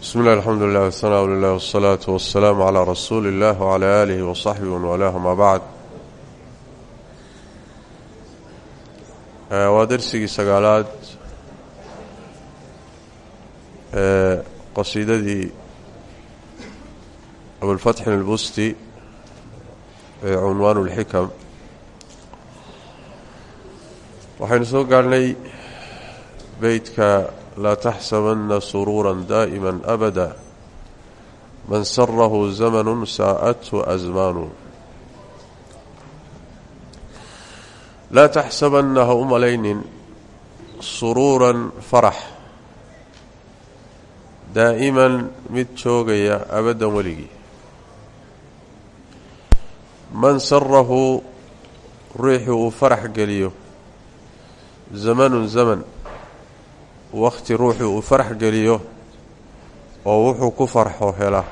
bismi illah alxamdu lilah wasanaa lilah wasalaatu wasalaamu calaa rasuuli illah wcalaa aalihi wasaxbihi wamanwalaah amaa bacd waa dersigii sagaalaad ee qasiidadii abulfatxin albusti ee cunwaan ulxikam waxaynu soo gaarhnay beytka laa taxsabanna suruura daa'ima abada man sarahu zamanu saa'athu asmaanu laa taxsabanna ha u malaynin suruuran farax daa'iman mid joogaya abaddan weligii man sarahu ruuxii uu farax geliyo zamanun zaman wakhti ruuxii uu farax geliyo oo wuxuu ku farxo hela.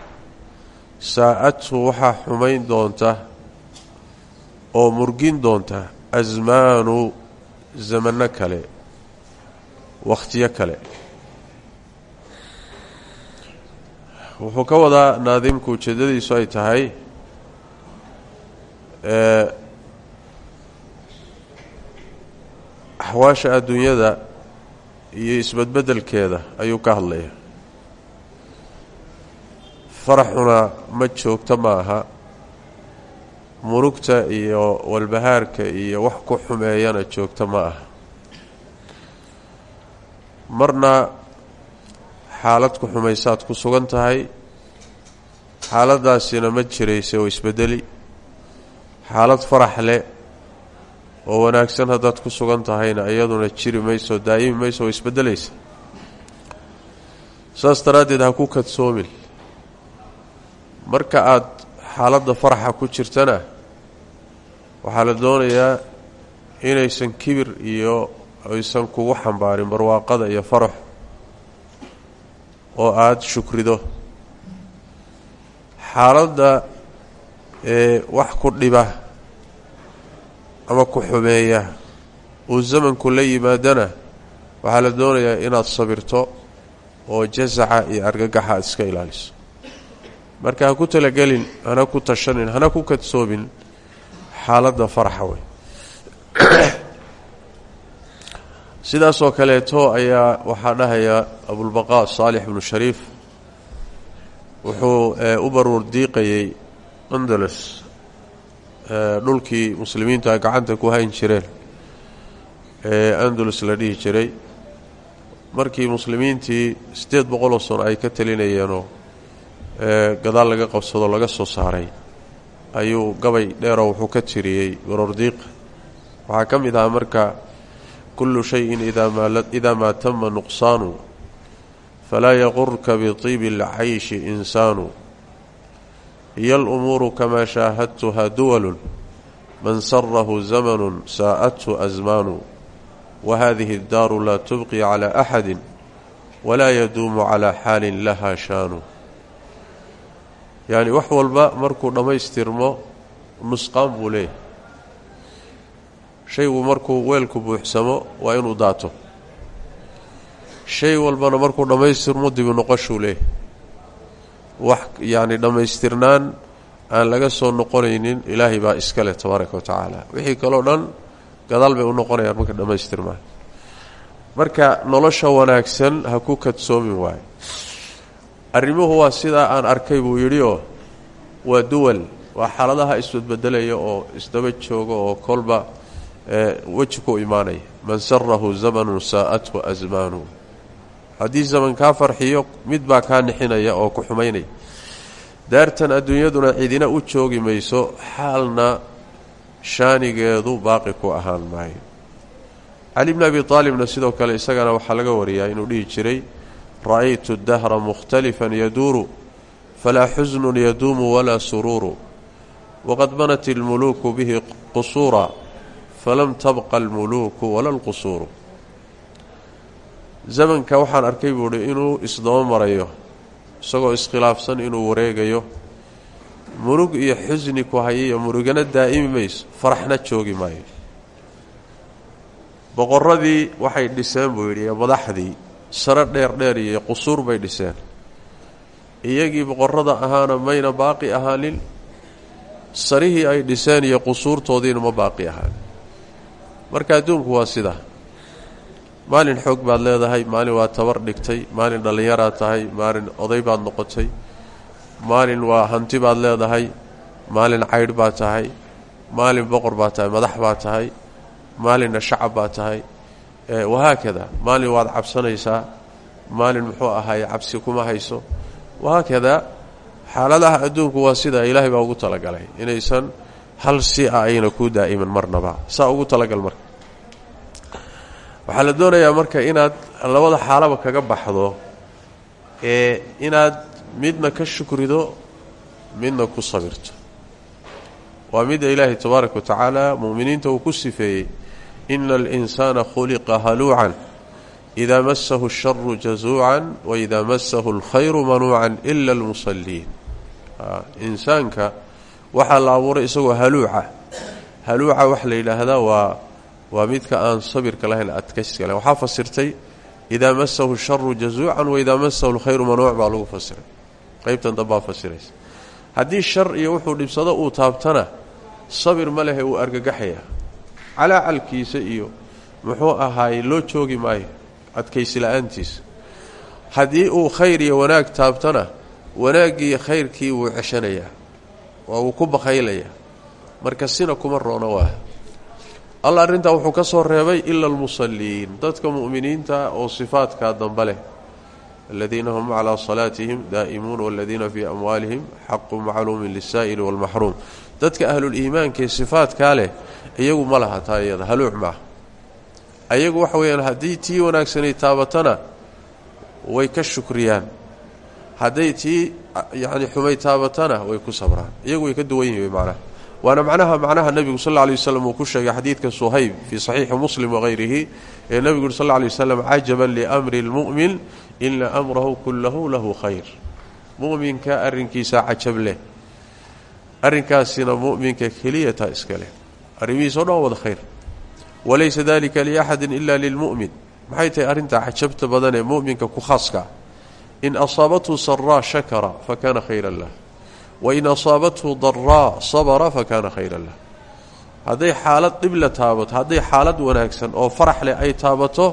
Saa'adtu waxaa xumayn doonta oo murgin doonta asmaanu zamanno kale wakhtiyo kale. Wuxuu ka wadaa naadimku ujeeddadiisu ay tahay axwaasha adduunyada iyo isbedbedelkeeda ayuu ka hadlaya. Faraxuna ma joogto ma aha murugta iyo walbahaarka iyo wax ku xumeeyana joogto ma aha. Marna xaalad ku xumaysaad ku sugan tahay. Xaaladdaasina ma jiraysa oo isbedeli xaalad farax leh oo wanaagsan haddaad ku sugan tahayna iyaduna jiri mayso daa'imi mayso oo isbeddelaysa saas daraaddeed ha ku kadsoomin. Marka aad xaaladda faraxa ku jirtana waxaa la doonayaa inaysan kibir iyo aysan kugu xambaarin barwaaqada iyo farax oo aada shukrido. Xaaladda ee wax ku dhiba ama ku xumeeya uu zamanku la yimaadana waxaa la doonayaa inaad sabirto oo jasaca iyo argagaxa iska ilaaliso. Marka ha ku talagelin hana ku tashanin hana ku kadsoomin xaaladda faraxa wey. Sidaasoo kaleeto ayaa waxaa dhahaya abulbaqaa saalix ibnu shariif wuxuu u baruur diiqayey andalus dhulkii muslimiintu ay gacanta ku hayn jireen ee andalus la dhihi jiray. Markii muslimiintii siddeed boqoloo sano ay ka talinayeenoo gadaal laga qabsado laga soo saaray ayuu gabay dheeroo wuxuu ka tiriyey baroordiiq waxaa ka mid ahaa marka kullu shayin idaa maa tama nuqsaanu falaa yaqurka biطiibi اlcayshi insaanu hiya alumuuru kamaa shaahadtuha duwalun man sarahu zamanun saa'athu asmaanu wa haadihi addaaru laa tubqi calaa axadin walaa yaduumu calaa xaalin lahaa shaanu yacni wax walba markuu dhammaystirmo nusqaan buu leeyahay shaygu markuu weelku buuxsamo waa inuu daato shay walbana markuu dhammaystirmo dibi noqoshuu leeyahay wax yacni dhammaystirnaan aan laga soo noqonaynin ilaahay baa iska leh tabaaraka wa tacaala. Wixii kaloo dhan gadaal bay u noqonayaan marka dhammaystirmaan. Marka nolosha wanaagsan ha ku kadsoomin waayo. Arrimuhu waa sidaa aan arkay buu yidhioo waa duwal waa xaaladaha isbadbedelaya oo isdaba jooga oo kolba weji ku imaanaya. Man sarahu zamanun saa'athu asmaanu haddii zaman kaa farxiyo mid baa kaa nixinaya oo ku xumaynaya. Daartan adduunyaduna cidina u joogi mayso xaalna shaanigeedu baaqi ku ahaan maayo. Cali bni abi aalibna sidoo kale isagana waxaa laga wariyaa inuu dhihi jiray ra'aytu dahra mukhtalifan yaduuru falaa xusnun yaduumu walaa suruuru. Waqad banat ilmuluuku bihi qusuura falam tabqa almuluuku wala alqusuuru zamanka waxaan arkay buuhi inuu isdaba marayo isagoo iskhilaafsan inuu wareegayo. Murug iyo xusni ku hayayo murugana daa'imi mayso faraxna joogi maayo. Boqoradii waxay dhiseen buu yidhi madaxdii sare dheer dheer iyo qusuur bay dhiseen. Iyagii boqorada ahaana mayna baaqi ahaanin sarihii ay dhiseen iyo qusuurtoodiina ma baaqi ahaanin. Marka adduunku waa sidaa maalin xoog baad leedahay maalin waa tabar dhigtay maalin dhallinyaraad tahay maalin oday baad noqotay maalin waa hanti baad leedahay maalin caydh baad tahay maalin boqor baad tahay madax baad tahay maalinna shacab baad tahay. Wahaakada maalin waad cabsanaysaa maalin muxuu ahaaye cabsi kuma hayso. Wahaakada xaaladaha adduunku waa sidaa ilaahay baa ugu talagalay inaysan hal si a ayna ku daa'iman marnaba. Saa ugu talagal marka waxaa la doonayaa marka inaad labada xaalaba kaga baxdo ee inaad midna ka shukrido midna ku sabirto. Waa midda ilaahay tabaaraka wa tacaala mu'miniinta uu ku sifeeyey ina alinsaana khuliqa haluucan idaa masahu asharu jazuucan waidaa masahu alkhayru manuucan ila almusaliin insaanka waxaa la abuuray isagoo haluuca. Haluuca waxa la yidhaahdaa waa waa midka aan sabirka lahayn adkayska lahayn fasirtay idaa masahu sharu jazuucan waidaa masahu alkhayru manuuc baa lagu fasiray. Qaybtan dambaa fasiraysa. Haddii shar iyo wuxuu dhibsado uu taabtana sabir ma lehe uu argagaxaya. Calaacalkiisa iyo muxuu ahaay loo joogi maayo adkaysi la'aantiisa haddii uu khayr iyo wanaag taabtana wanaaggii khayrkii wuu ceshanayaa waa wuu ku bakaylayaa marka sina kuma roona waa alla arrintaa wuxuu ka soo reebay ila almusalliin dadka mu'miniinta oo sifaadkaa dambe leh. Aladiina hum calaa salaatihim daa'imuun waladiina fii amwaalihim xaqu macluumin lisaa'ili walmaxruum dadka ahluliimaankaee sifaadkaa leh iyagu ma laha taa iyada ayagu waxa weeyaan haddii tii wanaagsanay taabatana way ka shukriyaan. Hadday tii yacni xumay taabatana way ku sabraan. Iyagu way ka duwan yihiin macnaha waana macnaha macnaha nebigu sal lla lay waslam uu ku sheegay xadiidka suhayb fii saxiixi muslim wahayrihi ee nebigu uri sal lay waslam cajaban liamri lmu'min ina amrahu kullahu lahu khayr. Mu'minka arrinkiisa cajab leh arrinkaasina mu'minka keliyata iska leh. Arrimihiisa o dhan wada khayr. Walaysa dalika liaxadin ila lilmu'min. Maxay tahay arrintaa cajabta badan ee mu'minka ku khaaskaa in asaabathu saraa shakara fakana khayran lah wain asaabathu daraa sabra fakana khayran lah. Hadday xaalad dhib la taabato hadday xaalad wanaagsan oo farax leh ay taabato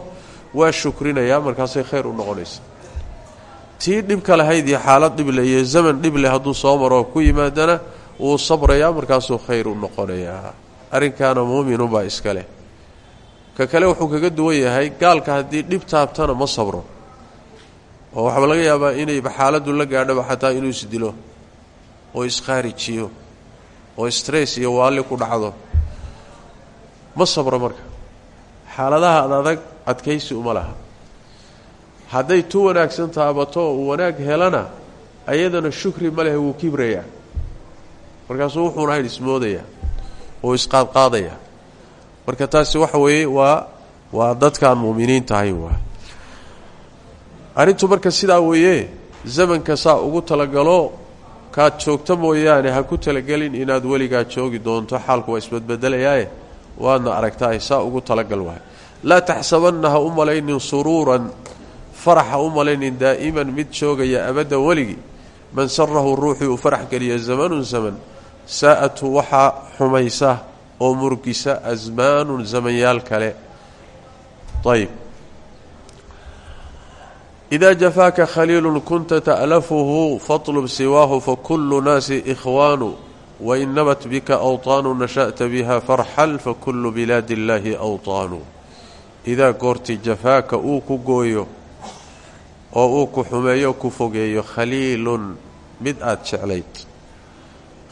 waa shukrinayaa markaasay khayr u noqonaysa. Tii dhibka lahayd iyo xaalad dhible iyo zaman dhible hadduu soo maroo ku yimaadana wuu sabrayaa markaasuu khayr u noqonayaa arrinkaana muuminunbaa iska leh. Ka kale wuxuu kaga duwan yahay gaalka haddii dhib taabtana ma sabro. Oo waxaa laga yaabaa inayba xaaladdu la gaadhaba xataa inuu isdilo oo isqaarijiyo oo stress iyo waalli ku dhacdo. Ma sabro marka. Xaaladaha ad adag adkaysi uma laha. Hadday tu wanaagsan taabato uu wanaag helana ayadana shukri ma leh wuu kibrayaa. Markaasuu wuxuuna hayn ismoodayaa oo isqaadqaadayaa marka taasi waxa weeye waa waa dadkaan mu'miniinta ahayn waa. Arrintu marka sidaa weeye zamanka saa ugu talagalo kaad joogto mooyaane ha ku talagelin inaad weligaa joogi doonto. Xaalku waa isbadbedelayaaye waadna aragtaay saa ugu talagal waay. Laa taxsabanna ha u malaynin suruuran. Farax ha u malaynin daa'iman. Mid joogaya abaddan weligii. Man sarahu ruuxii uu farax geliya zamanun zaman. Saa'atu waxaa xumaysa oo murgisa asmaanun zamanyaal kale. Ayb إida jafaaka khaliilu kunta ta'lafuhu faطlb siwaahu fakulu naasi ikhwaanu wain nabat bika awطaanu nasha'ta biha farxal fakulu bilaadi اllaahi awطaanu idaa goorti jafaaka uu ku gooyo oo uu ku xumeeyo ku fogeeyo khaliilun mid aad jeclayd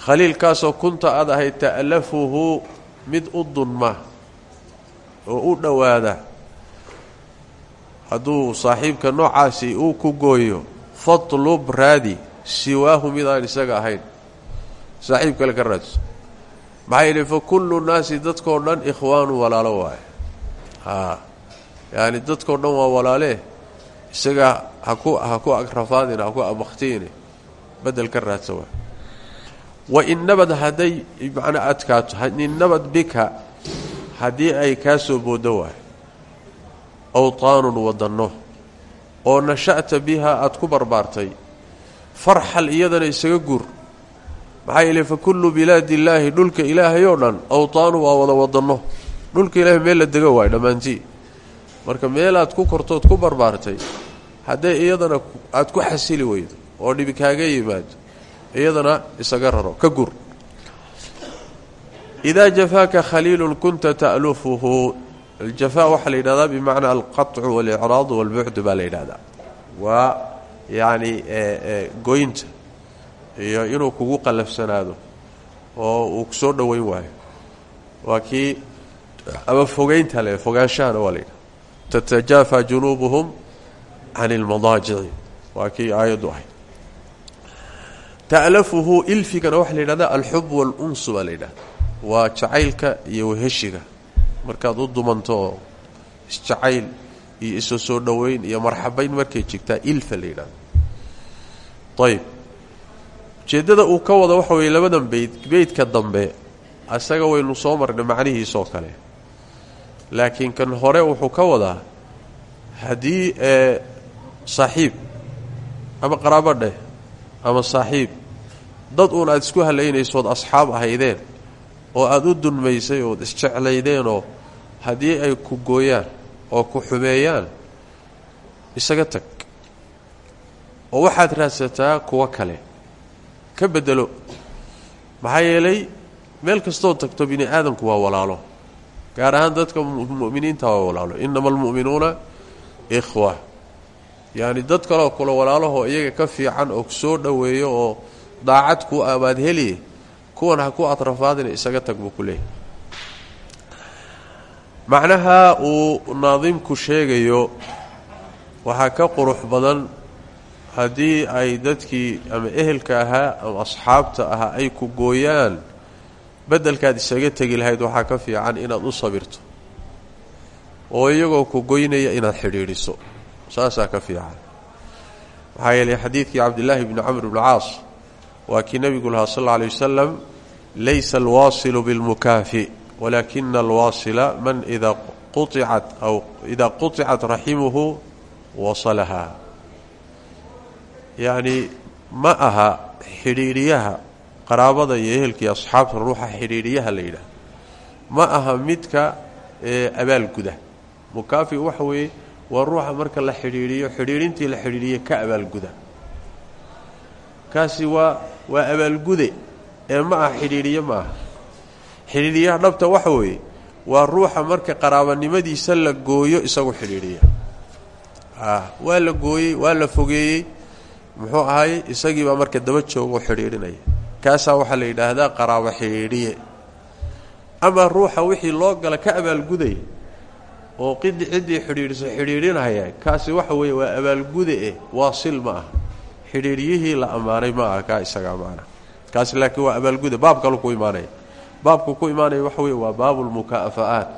khaliilkaasoo kunta aad ahayd ta'lafuhu mid u dunma oo u dhowaada hadduu saaxiibka noocaasi uu ku gooyo fatlub raadi siwaahu mid aan isaga ahayn. Saaxiib kale ka raadso. Maxaa fa kullu naasi dadkoo dhan ikhwaanu walaalo waaye. Haa yacani dadkoo dhan waa walaalee isaga haku ha ku agrafaadina ha ku abaktiine bedel ka raadsa waay wa in nabad hadday macnaa adkaato in nabad bika haddii ay kaa soo booddo awtaanun wadanno oo nasha'ta bihaa aad ku barbaartay. Farxal iyadana isaga guur maxaa yeele fa kullu bilaadi illaahi dhulka ilaahay oo dhan awtaanu waa wada wadanno. Dhulka ilaahay meel la dego waayo marka meelaad ku kortood ku barbaartay haddee iyadana aad ku xasili weydo oo dhibi kaaga yimaado iyadana isaga raro ka gur. Idaa jafaaka khaliilun kunta ta'lufuhu aljafaa waxaa la yidhahdaa bimacnaa alqaطcu waاlicraadu walbucdu baa la yidhahdaa. Waa yacni goynta iyo inuu kugu qallafsanaado oo uu ku soo dhoweyn waayo. Waa kii ama le fogaanshahana waa la yidhahda tatajaafa junuubuhum can ilmadaajici waa ta'lafuhu ilfigana waxaa la yidhahdaa alxub waalunsu baa la yidhahda waa markaad u dumanto isjacayl iyo isu soo dhoweyn iyo marxabayn markay jigtaa ilfa la yidhahda ayb ujeeddada uu ka wado waxa weeye labadan beyd beydka dambe isaga waynu soo marnay macnihiisoo kale. Laakiin kan hore wuxuu ka wadaa haddii ee saaxiib ama qaraabo dheh ama saaxiib dad uun aada isku halaynaysood asxaab ahaydeen oo aada u dunmaysay ood isjeclaydeenoo haddii ay ku gooyaan oo ku xumeeyaan isaga tag. Oo waxaad raadsataa kuwo kale. Ka bedelo maxaa yeelay meel kastoo tagto bini aadamku waa walaalo. Gaar ahaan dadka mu'miniinta waa walaalo. Innama almu'minuuna ikhwa. Yacni dad kaleo kula walaalahoo iyaga ka fiican oo soo dhoweeyo oo daacad ku abaad heliye kuwan ha ku atrafaadina isaga tag buu ku leeyahy macnaha uu naadimku sheegayo waxaa ka qurux badan haddii ay dadkii ama ehelka ahaa ama asxaabta ahaa ay ku gooyaan beddelkaad isaga tegi lahayd waxaa ka fiican inaad u sabirto. Oo iyagoo ku goynaya inaad xidhiidhiso. Saasaa ka fiican. Maxaa yeelay xadiidkii cabdillaahi bni camr bni caas waa kii nebigu lahaa sal alay wasalam laysa alwaasilu bilmukaafi walaakina alwaasila man idaa quicat aw idaa quطicat raximuhu wasalaha. Yacni ma aha xidhiidhiyaha qaraabada iyo ehelkii asxaabta ruuxa xidhiidhiyaha la yidhaah ma aha midka abaalguda mukaafi waxa weeye waa ruuxa marka la xidhiidhiyo xidhiidhintii la xidhiidhiye ka abaalguda kaasi waa waa abaalgude ee ma aha xidhiidhiye ma aha. Xidhiidhiyaha dhabta waxa weeye waa ruuxa marka qaraabanimadiisa la gooyo isagu xidhiidhiya. Waa la gooyey waa la fogeeyey muxuu ahay isagii baa marka daba joogoo xidhiidhinaya. Kaasaa waxaa la yidhaahdaa qaraabo xidhiidhiye. Ama ruuxa wixii loo gala ka abaalguday oo qidi ciddii xidhiidhiso xidhiidhinaya kaasi waxa weeye waa abaalgude eh waasil ma ah xidhiidhyihii la ammaanay ma aha kaa isagaa maana kaasi laakiin waa abaalgude baab kalu ku imaanaya baabku ku imaanaya waxa weye waa baabulmukaafa'aat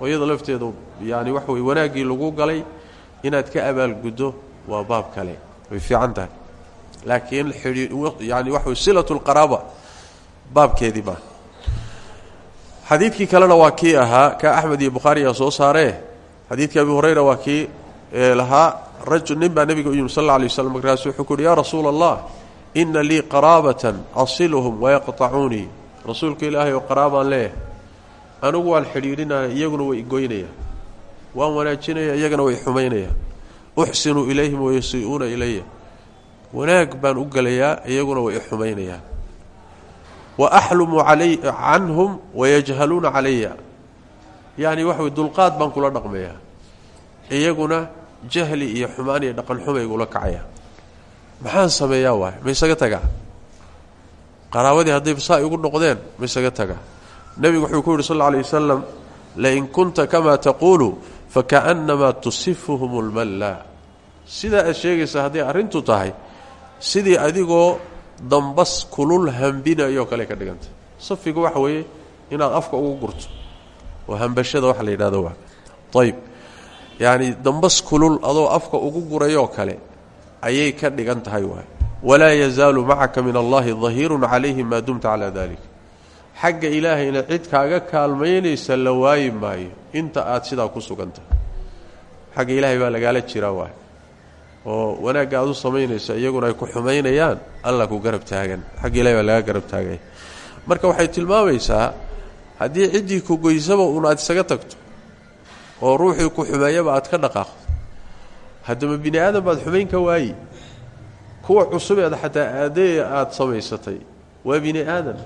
oo iyada lafteedu yaani waxa weye wanaaggii lagu galay inaad ka abaalguddo waa baab kale. Way fiican tahay. Laakiin yani waxa wey silatu lqaraaba baabkeedii maa xadiidkii kalena waa kii ahaa ka axmed iyo bukhaariyaa soo saaree. Xadiidkii abi hurayra waa kii lahaa rajul nin baa nebiga u yimi sal alla alay waslam markaasu wuxuu ku uhi yaa rasuula allah ina lii qaraabatan asiluhum wayaqtacuunii rasuulka ilaahay oo qaraabaan leeyahay anigu waan xidhiidhinaya iyaguna way igoynaya waan wanaajinaya iyagana way xumaynaya. Uxsinu ilayhim wayasii'uuna ilaya wanaag baan u gelayaa iyaguna way ixumaynayaan wa axlumu canhum wayajhaluuna calaya yacni waxa wey dulqaad baan kula dhaqmayaa iyaguna jahli iyo xumaan iyo dhaqan xumaygula kacaya. Maxaan sameeyaa waay? Ma isaga tagaa qaraabadii hadday saa igu noqdeen ma isaga tagaa nebigu wuxuu ku yidhi sal alla alay wasalam lain kunta kamaa taquulu fakaannamaa tusifuhum lmalla sidaa aad sheegaysaa hadday arrintu tahay sidii adigoo dambas kulul hambinayoo kale ka dhiganta. Safiga waxa weeye inaad afka ugu gurto. Oo hambashada waxa la yidhahdo waa ayb yacni dambas kulul adoo afka ugu gurayoo kale ayay ka dhigan tahay waay. Walaa yazaalu macaka min allahi dahiirun calayhi maa dumta calaa dalik xagga ilaahayna cid kaaga kaalmaynaysa la waayi maayo. Inta aad sidaa ku sugan tahay xagga ilaahay baa lagaala jiraa waay. Oo wanaagga aad u samaynayso iyaguna ay ku xumaynayaan allah ku garab taagan. Xagga ilahi baa laga garab taagay. Marka waxay tilmaamaysaa haddii ciddii ku goysaba uun aad isaga tagto oo ruuxii ku xumeeyaba aad ka dhaqaaqdo haddaba bini aadan baad xumayn ka waayi. Kuwa cusubeed xataa aadee aad samaysatay waa bini aadan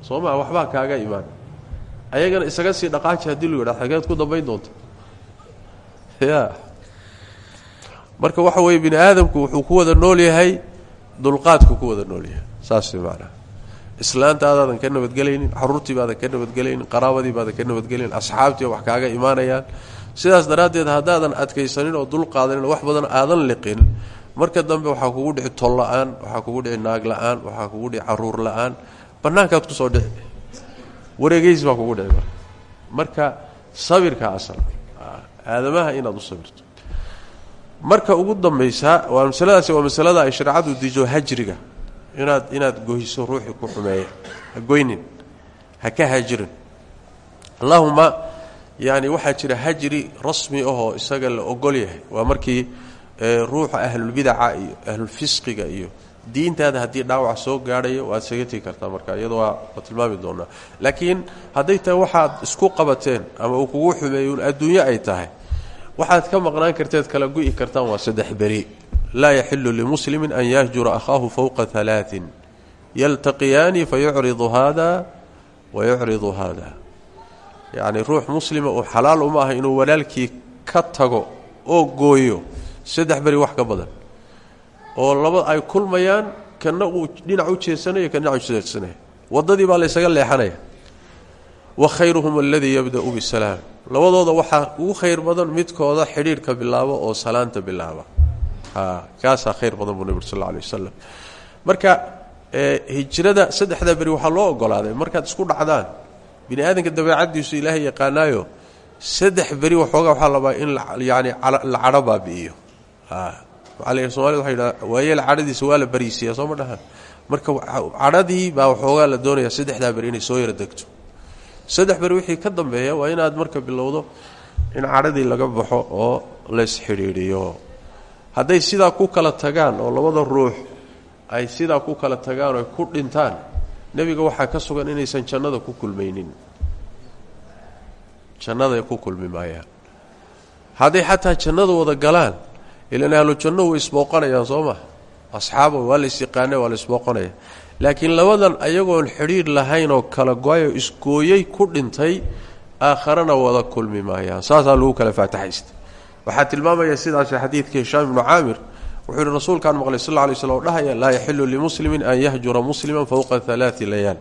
soo maa waxbaa kaaga imaan. Ayagana isaga sii dhaqaaji haddii lu yidhah xageed ku dambayn doonta. Ya. Marka waxa weeye bini aadamku wuxuu ku wada nool yahay dulqaadku ku wada nool yahay. Saas macnaha islaantaadaadan ka nabadgelaynin caruurtii baadan ka nabadgelaynin qaraabadii baadan ka nabadgelaynin asxaabtii wax kaaga imaanayaan. Sidaas daraaddeed haddaadan adkaysanin oo dulqaadanin wax badan aadan liqin marka dambe waxaa kugu dhici tol la'aan waxaa kugu dhici naag la'aan waxaa kugu dhici carruur la'aan. Bannaankaad ku soo dhici. Wareegeys baa kugu dhici marka. Sabirka asal. Aadamaha inaad u sabirto. Marka ugu dambaysa waa masaladaasi waa masalada ay shareecadu dijo hajriga inaad inaad goyso ruuxii ku xumeeya. Ha goynin ha ka hajirin. Allahuma yani waxaa jira hajri rasmi ahoo isaga la ogol yahay. Waa markii ruuxa ahlulbidaca iyo ahlulfisqiga iyo diintaada haddii dhaawac soo gaadhayo waad isaga kartaa marka iyadoo waa tilmaami doonaa. Laakiin hadday tahay waxaad isku qabateen ama uu kugu xumeeyo adduunyo ay tahay waxaad ka maqnaan karteed kala gu'i kartaan waa saddex beri laa yaxilu limuslimin an yahjura akhaahu fowqa alaain yaltaqiyaani fayucridu haada wayucridu haada yacni ruux muslima uu xalaal uma aha inuu walaalkii ka tago oo gooyo saddex beri wax ka badan oo laba ay kulmayaan kana uu dhinac u jeedsanayo kana dhinac u jeedsanayo waddadii baa laysaga leexanaya wa khayruhum aladii yabda'u bisalaam ugu khayr badan midkooda xidhiidhka bilaabo oo salaanta bilaaba kaasaa khayr badan buu nabig sal alay wasalam marka hijrada saddexdaa beri waxaa loo ogolaaday markaad isku dhacdaan bini aadanka dabeecadiisu ilaahay yaqaanaayo saddex beri waxoogaa waxaa labaa in yani la cadho baabi'iyo. Somalida waa yidhaha waayeel cadhadiisa waa la bariisiyaa soo ma dhahan marka cadhadii baa waxoogaa la doonaya saddexdaa beri inay soo yara degto. Saddex beri wixii ka dambeeya waa inaad marka bilowdo in cadhadii laga baxo oo laysxidhiidhiyo hadday sidaa ku kala tagaan oo labada ruux ay sidaa ku kala tagaan oo ku dhintaan nebiga waxaa ka sugan inaysan jannada ku kulmaynin. Jannaday ku kulmi maayaan. Hadday jannada wada galaan ilan ahlu janno way isbooqanayaan soo maha asxaaba waa la isbooqanaya. Laakiin labadan ayagoon lahayn oo kala go'ay ku dhintay aakharana wada kulmi maayaan. Lagu kala faataxaystay waxaa tilmaamaya sidaas xadiidka hishaam ibnu caamir wuxuu yihi rasuulkaan maqlay sal lla lay slm o dhahaya laa yaxilu limuslimin an yahjura muslima fowqa alaai layaal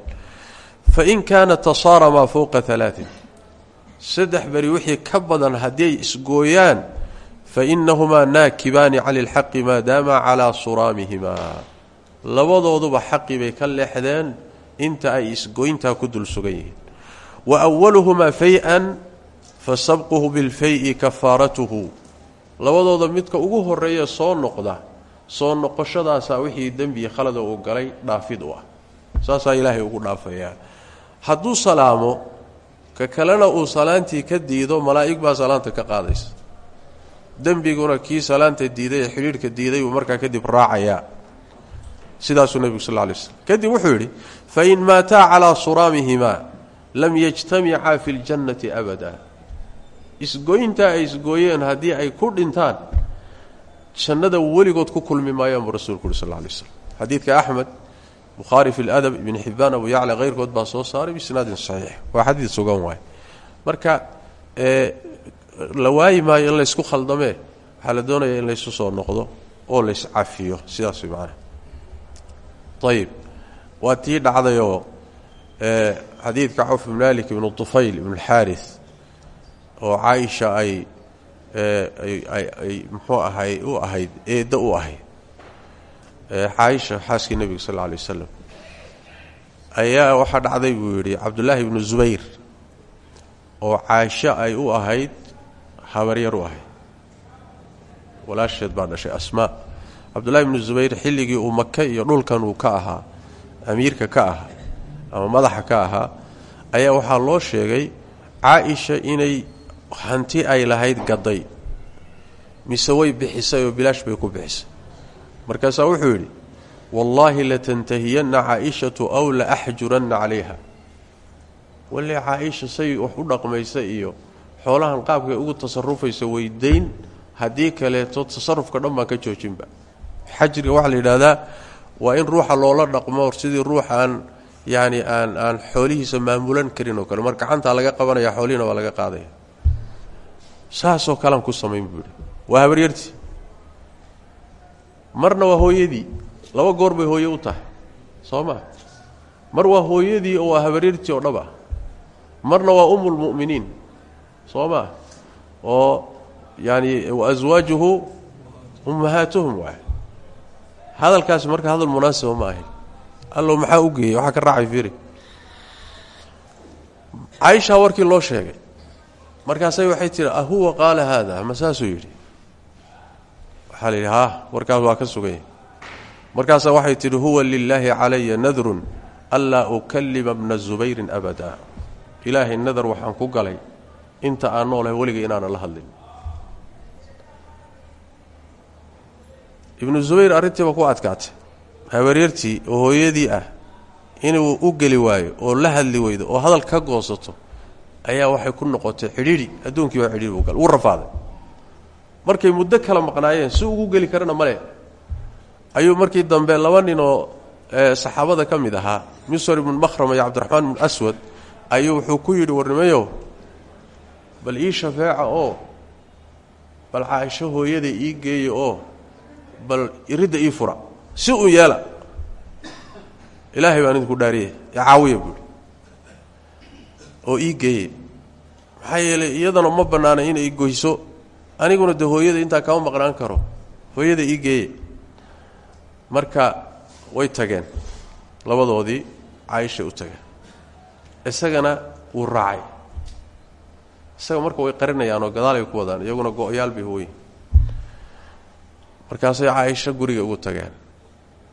fain kaana tasaaramaa fowqa alaain saddex beri wixii ka badan haddii ay isgooyaan fainahumaa naakibaani cani lxaqi maadaama calaa suraamihimaa labadooduba xaqii bay ka leexdeen inta ay isgoyntaa ku dul sugan yihiin. Wa waluhumaa fay-an fa sabquhu bilfay-i kafaaratuhu. Labadooda midka ugu horreeya soo noqda soo noqoshadaasaa wixii dembi khalada uu galay dhaafid u ah. Saasaa ilaahay ugu dhaafayaa hadduu salaamo ka kalena uu salaantii ka diido malaa'ig baa salaanta ka qaadaysa. Dembiguna kii salaanta diiday ee xidhiidhka diiday uu markaa kadib raacayaa sidaasuu nebigu sal lay slm kadib wuxuu yidhi fain maataa calaa suraamihimaa lam yajtamicaa fi ljannati abada isgooyintaa ay isgooyeen haddii ay ku dhintaan jannada weligood ku kulmi maayaan buu rasuulku uhi sal lla lay slam xadiidka axmed bukhaari fi ladab ibn xibaan abu yacla keyrkood baa soo saaray bisnaadin saxiix. Waa xadiid sugan waay. Marka la waayi maayo in laysku khaldamee waxaa la doonaya in laysu soo noqdo oo layscafiyo sidaas way macanaha ayib waa tii dhacdayoo xadiidka cawf ibn malik ibnu tufayl ibn alxaaris oo caaisha ay ay muxuu ahay u ahayd eedda u ahayd. Caaisha xaaskii nebiga sal alla alay wasalam ayaa waxaa dhacday buu yidhi cabdullaahi ibnu zubayr oo caaisho ay u ahayd habaryar u ahayd. Walaasheed baa dhashay asmaa. Cabdullahi ibnu zubayr xilligii uu maka iyo dhulkan uu ka ahaa amiirka ka ahaa ama madaxa ka ahaa ayaa waxaa loo sheegay caaisha inay hanti ay lahayd gaday. Mise way bixisay oo bilaash bay ku bixisay. Markaasaa wuxuu yidhi wallaahi latantahiyanna caaishatu aw la axjuranna calayha. Walle caaisha say wax u dhaqmaysa iyo xoolahan qaabkay ugu tasarufaysa weydayn haddii kaleeto tasarufka dhan baan ka joojinba. Xajriga waxaa la yidhaahdaa waa in ruuxa loola dhaqmo sidii ruux aan yacni aan aan xoolihiisa maamulan karin oo kale. Mar gacantaa laga qabanaya xoolihina waa laga qaadaya saasoo kalean ku samayn buu yidhi. Waa habaryartii marna waa hooyadii. Laba goor bay hooye u tahay. Soo maa mar waa hooyadii oo waa habaryartii oo dhab ah. Marna waa umulmu'miniin soo maa oo yaani waaswaajuhu ummahaatuhum waay hadalkaasi marka hadal munaasiba ma ahayn. Allow maxaa u geeyey? Waxaa ka raacay fiiri. Caaishaa warkii loo sheegay markaasay waxay tihi ahuwa qaala haada ma saasuu yidhi. Waxaa la warkaas waa ka suganya markaasaa waxay tidhi huwa lilaahi calaya nadrun anlaa ukallima bna zubayrin abada. Ilaahay nadar waxaan ku galay inta aan noolahay weligay inaanan la hadlin. Ibnu zubayr arrintiiba ku adkaatay. Habaryartii oo hooyadii ah inuu u geli waayo oo la hadli weydo oo hadal ka goosato ayaa waxay ku noqotay cidhiidhi adduunkii baa cidhiidhi u gal wuu rafaaday. Markay muddo kala maqnaayeen si ugu geli karana male ayuu markii dambe laba nin oo saxaabada ka mid ahaa misr ibnu makhrama iyo cabdiraxmaan ibnu aswad ayuu wuxuu ku yidhi warnimayow bal ii shafeeca oo bal caaisho hooyada ii geeya oo bal iridda ii fura. Si uun yeela ilaahay baan idinku dhaariyey caawiya buuhi oo ii geeye. Maxaa yeelay iyadana ma bannaana inay goyso. Aniguna dee hooyada intaa kama maqnaan karo. Hooyada ii geeye. Marka way tageen. Labadoodii caaishay u tageen. Isagana wuu raacay. Isaga marka way qarinayaan oo gadaalay ku wadaan iyaguna go-yaal bay hooyin markaasay caaisho guriga ugu tageen.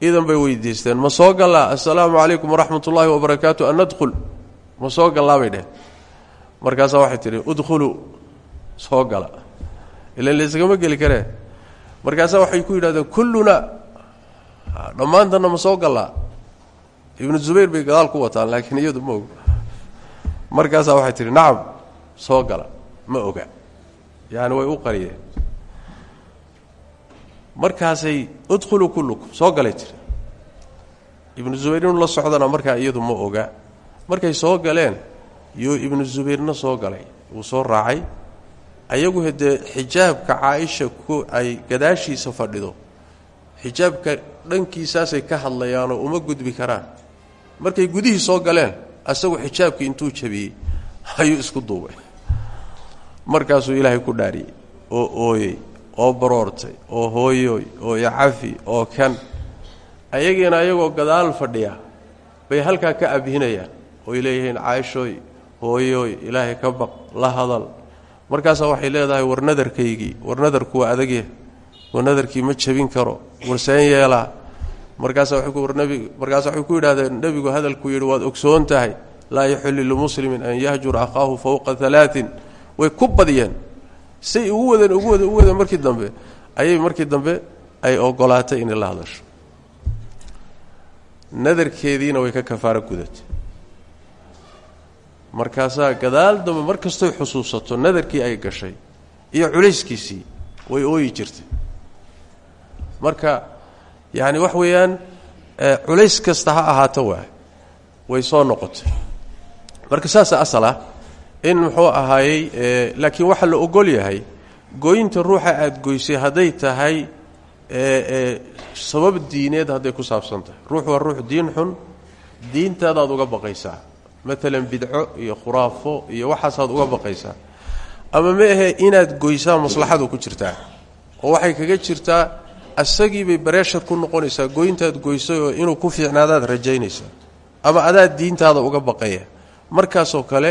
Iidan bay weydiisteen ma soo gallaa? Assalaamu calaykum waraxmat ullaahi wabarakaatu an nadkhul ma soo gallaa bay dheh. Markaasaa waxay tidhi udkhuluu soo gala. Ilan layskama geli karee markaasaa waxay ku yidhahdeen kulluna dhammaantanna ma soo gallaa. Ibnu zubayr bay gadaal ku wataan laakiin iyadu ma oga. Markaasaa waxay tidhi nacam soo gala ma oga. Yaani way u qariyeen. Markaasay udkhuluu kullukum soo galay tiri ibnu zubayr inuu la socdana markaa iyadu ma oga markay soo galeen yuu ibnu zubayrna soo galay. Wuu soo raacay. Ayagu haddee xijaabka caaisha ku ay gadaashiisa fadhido xijaabka dhankiisaasay ka hadlayaanoo uma gudbi karaan. Markay gudihii soo galeen asagu xijaabkii intuu jabiyey ayuu isku duubay. Markaasuu ilaahay ku dhaariyey oo ooyey oo baroortay oo hooyooy oo yacafi oo kan. Ayagiina ayagoo gadaal fadhiya bay halkaa ka abhinayaan oy leeyihiin caaishooy hooyooy ilaahay ka baq la hadal. Markaasaa waxay leedahay war nadarkaygii war nadarku waa adagya war nadarkii ma jabin karo war seen yeelaa. Markaasa markaasa waxay ku yidhahdeen nebigu hadalkuu yidhi waad ogsoon tahay laa yaxillu limuslimin an yahjura akhaahu fowqa alaain way ku badiyeen. Say ugu wadeen ugu wada ugu wadeen markii dambe ayay markii dambe ay ogolaatay inay la hadasho. Nadarkeediina way ka kafaaro gudatay markaasaa gadaal dambe mar kastoy xusuusato nadarkii ay gashay iyo culayskiisii way ooyi jirtay. Marka yacni wax weeyaan culays kasta ha ahaato waa way soo noqotay. Marka saasa asal ah in muxuu ahaayey laakiin waxaa la ogol yahay gooyinta ruuxa aada goysay hadday tahay sabab diineed hadday ku saabsan tahay. Ruux waa ruux diin xun diintaadaad uga baqaysaa maalan bidco iyo khuraafo iyo waxaasaad uga baqaysaa. Ama ma ahe inaad goysaa maslaxadu ku jirtaa. Oo waxay kaga jirtaa asagiibay bareeshar ku noqonaysaa gooyintaad goysay oo inuu ku fiicnaadaad rajaynaysaa. Ama adaad diintaada uga baqaya. Markaasoo kale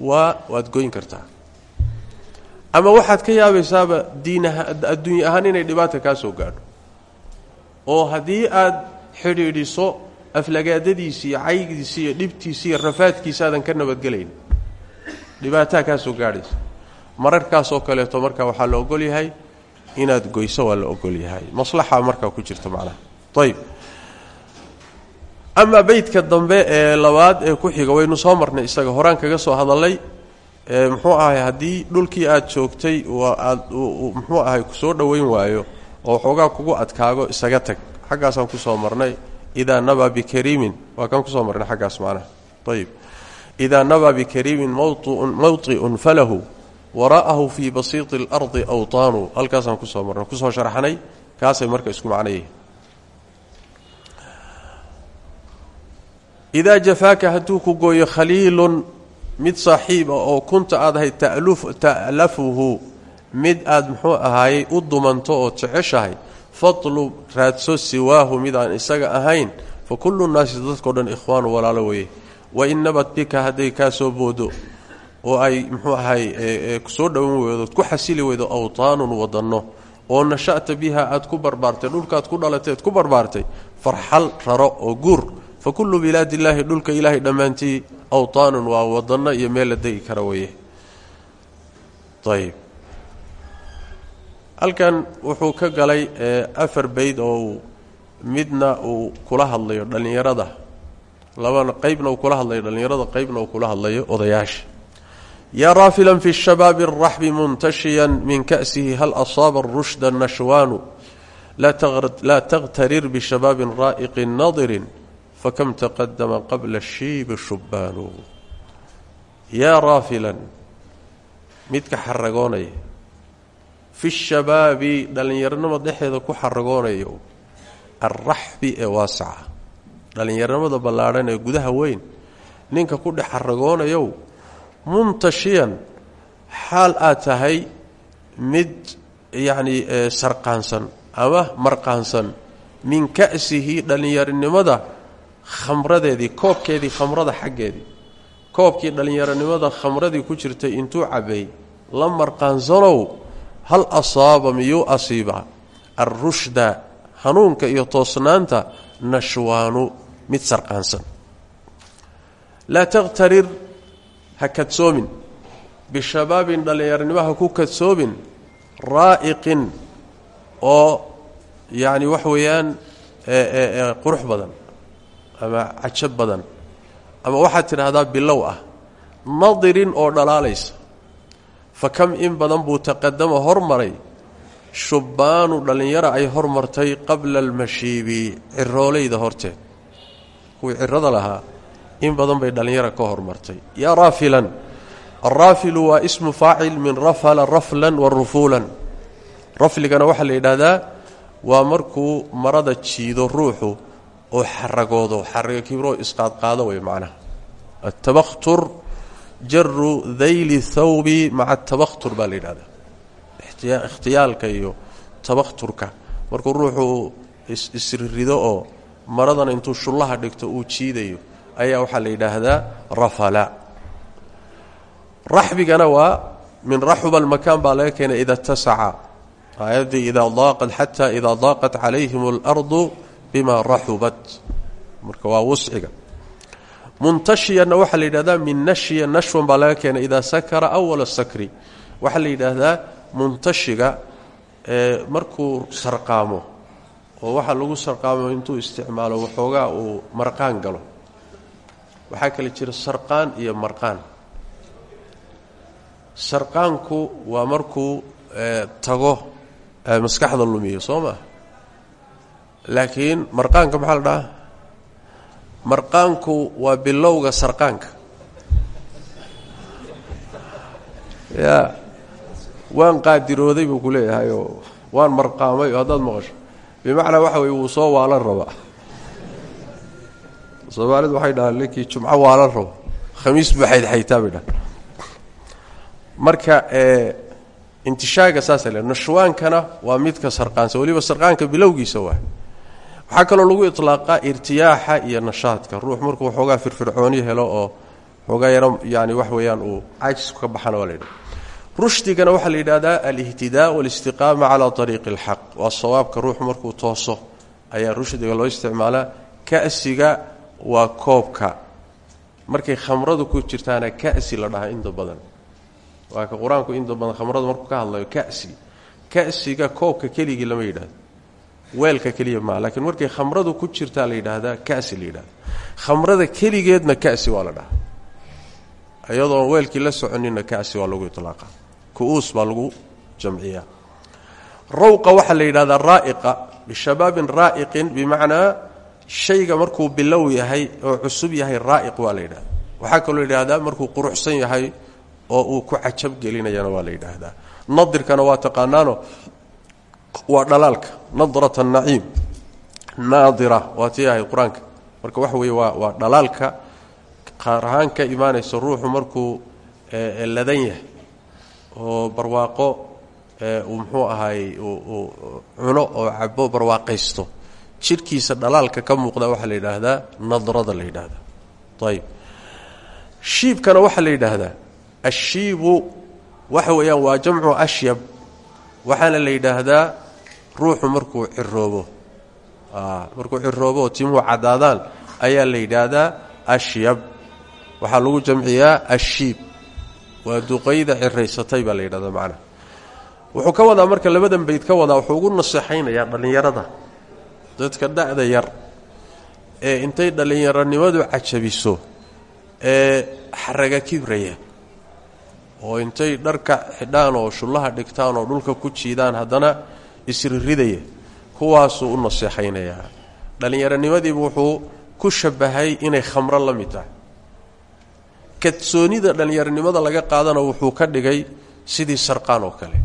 waa waad goyn kartaa. Ama waxaad ka yaabaysaaba diinaha adduunye ahaan inay dhibaata kaa soo gaadho. Oo haddii aad xidhiidhiso aflagaadadiisi iyo caygiisi iyo dhibtiisi iyo rafaadkiisa aadan ka nabadgelayn. Dhibaataa kaa soo gaadhaysa mararkaasoo kaleeto marka waxaa la ogol yahay inaad goyso waa la ogol yahay. Maslaxa markaa ku jirta macnaha. Ayb amaa beydka dambe ee labaad ee ku xiga waynu soo marnay isaga horaan kaga soo hadalay muxuu ahay haddii dhulkii aad joogtay aad muxuu ahay ku soo dhoweyn waayo oo waxoogaa kugu adkaago isaga tag. Xaggaasaan ku soo marnay idaa nabaa bikariimin waa kaan ku soo marnay xaggaas macnaha. ayib idaa nabaa bikariimin mawطi'un falahu wara'ahu fii basiiti اlardi awtaanu halkaasaan ku soo marnay ku soo sharxnay kaasay marka isku macnayihin idaa jafaaka hadduu ku gooyo khaliilun mid saaxiib ah oo kunta aad ahayd ta'lafuhu mid aad muxuu ahaayey u dumanto oo jeceshahay fatlub raadso siwaahu mid aan isaga ahayn fa kullu nnaasi dadkao dhan ikhwaanu walaalo weeye. Wain nabad bika hadday kaa soo boodo oo ay muxuu ahay ku soo dhowan weydood ku xasili weydo awtaanun wadanno oo nasha'ta biha aad ku barbaartay dhulkaad ku dhalatay aad ku barbaartay farxal raro oo guur. Fa kullu bilaadi illaahi dhulka ilaahay dhammaantii awtaanun waa wadanno iyo meel la degi kara weeye. Ayb halkan wuxuu ka galay afar bayd oo midna uu kula hadlayo dhallinyarada. Labana qaybna uu kula hadlayo dhallinyarada qaybna uu kula hadlayo odayaasha. Yaa raafilan fi shabaabi araxbi muntashiyan min ka'sihi hal asaaba rushda nashwaanu? Laa takhtarir bishabaabin raa'iqin nadirin fakam taqadama qabla shiibi shubbaanu? Yaa raafilan midka xaragoonaya fi shabaabi dhallinyaronimada dhexeeda ku xaragoonayo alraxbi ee waasaca. Dhallinyaronimada ballaadhan ee gudaha weyn ninka ku dhex xaragoonayow muntashiyan xaal aad tahay mid yacnii sarqaansan ama marqaansan. Min ka'sihi dhallinyaronimada khamradeedii koobkeedii khamrada xaggeedii koobkii dhallinyaronimada khamradii ku jirtay intuu cabbay la marqaansanow hal asaaba miyuu asiiba? Alrushda hanuunka iyo toosnaanta nashwaanu mid sarqaansan. Laa takhtarir ha kadsoomin. Bishabaabin dhallinyaronimo ha ku kadsoomin raa'iqin oo yacni wax weeyaan qurux badan ama cajab badan ama waxaad tidhaahdaa bilow ah nadirin oo dhalaalaysa fa kam in badan buu taqadama hormaray? Shubbaanu dhallinyaro ay hormartay qabla almashiibi ciroolayda horteed. Kuwii cirada lahaa in badan bay dhallinyaro ka hormartay. Yaa raafilan alraafilu waa ismu faacil min rafala raflan wa rufuulan rafligana waxaa la yidhaahdaa waa markuu marada jiido ruuxu oo xaragoodo xarago kibiroo isqaadqaado way macnaha. Atabakhtur jaru dayli thawbi maca tabakhtur baa la yidhahdaa. Ikhtiyaalka iyo tabakhturka markuu ruuxu isrido oo maradana intuu shullaha dhigto uu jiidayo ayaa waxaa la yidhaahdaa rafala. Raxbigana waa min raxuba almakaan baa laga keenay ida tasaca. Aayaddii idaa daaqat xataa idaa daaqat calayhim alardu bima raxubat. Marka waa wusciga muntashiyanna waxaa la yidhahdaa min nashya nashwan baa laga keenay idaa sakara awala sakri. Waxaa la yidhaahdaa muntashiga markuu sarqaamo oo waxaa lagu sarqaamo intuu isticmaalo waxoogaa uu marqaan galo. Waxaa kale jira sarqaan iyo marqaan. Sarqaanku waa markuu tago maskaxda lumiyo soo maa laakiin marqaanka maxaa la dhahaa marqaanku waa bilowga sarqaanka. Ya waan qaadirooday buu ku leeyahay oo waan marqaamay oo haddaad maqasho. Bimacnaa waxa weye wuu soo waalan rabaa. Soomaalidu waxay dhahaan ninkii jumco waalan rabo khamiis buu xaydxaytaa bay dhahan marka intishaaga saasa le nashwaankana waa midka sarqaansan. Weliba sarqaanka bilowgiisa waa waxaa kaloo lagu iطlaaqaa irtiyaaxa iyo nashaadka. Ruux markuu waxoogaa firfircooni helo oo xoogaa yaro yani wax weeyaan uu caajisku ka baxana waa la yidhaha rushdigana waxaa la yidhahdaa alihtidaa walistiqaama calaa ariiqi اlxaq waa sawaabka ruux markuu tooso ayaa rushdiga loo isticmaalaa. Ka'siga waa koobka. Markay khamradu ku jirtaana ka'si la dhahaa inta badan. Waa ka qur'aanku badan khamradu markuu ka hadlayo ka'si. Ka'siga koobka keligii lama yidhahdo weelka keliya maa laakiin markay khamradu ku jirtaa la yidhaahdaa kasi la yidhahda khamrada keligeedna kasi waa la dhahaa. Iyadoon weelkii la soconina kasi waa lagu itlaaqa ku-uus baa lagu jamciyaa. Rawqa waxaa la yidhahdaa raa'iqa bishabaabin raa'iqin bimacnaa shayga markuu bilow yahay oo cusub yahay raa'iq waa la yidhahda waxaa kaloo yidhaahdaa markuu quruxsan yahay oo uu ku cajab gelinayana waa la yidhaahdaa. Nadirkana waa taqaanaano waa dhalaalka. Nadrat naciim naadira. Waa tii ahayd qur'aanka. Marka waxa weeye waa waa dhalaalka. Qaar ahaan ka imaanaysa ruuxu markuu ladan yahay. Oo barwaaqo uu muxuu ahaay cuno oo cabo barwaaqaysto. Jidhkiisa dhalaalka ka muuqda waxaa la yidhaahdaa nadrada la yidhaahdaa. Ayib shiibkana waxaa la yidhaahdaa. Ashiibu waxa weeyaan waa jamcu ashyab waxaana la yidhaahdaa ruuxu markuu ciroobo markuu ciroobo oo timuhu caddaadaan ayaa la yidhaahdaa ashyab. Waxaa lagu jamciyaa ashiib waa duqayda ciraysatay baa la yidhahdaa macnaha wuxuu ka wadaa marka labadan bayd ka wadaa wuxuu ugu naseexaynayaa dhallinyarada dadka da'da yar ee intay dhallinyaronimadu cajabiso ee xaraga kibraya oo intay dharka xidhaan oo shullaha dhigtaan oo dhulka ku jiidaan haddana isriridaya kuwaasuu u naseexaynayaa dhallinyaronimadiibu wuxuu ku shabahay inay khamro la mid tahay. Kadsoonida dhallinyaronimada laga qaadana wuxuu ka dhigay sidii sarqaan oo kale.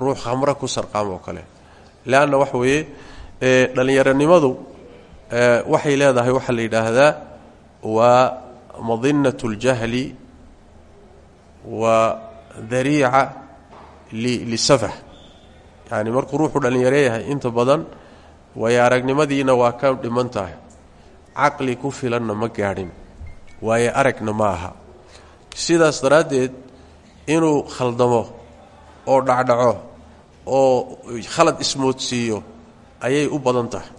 Ruux khamro ku sarqaam oo kale. Leanna waxa weeye dhallinyaronimadu waxay leedahay waxaa la yidhaahdaa waa madinat اljahli wa dariica lisafah yani markuu ruuxu dhallinyaro yahay inta badan waayo aragnimadiina waa ka dhiman tahay. Caqli ku filanna ma gaadhin waayo aragna ma aha. Sidaas daraaddeed inuu khaldamo oo dhacdhaco oo khalad ismoodsiiyo ayay u badan tahay.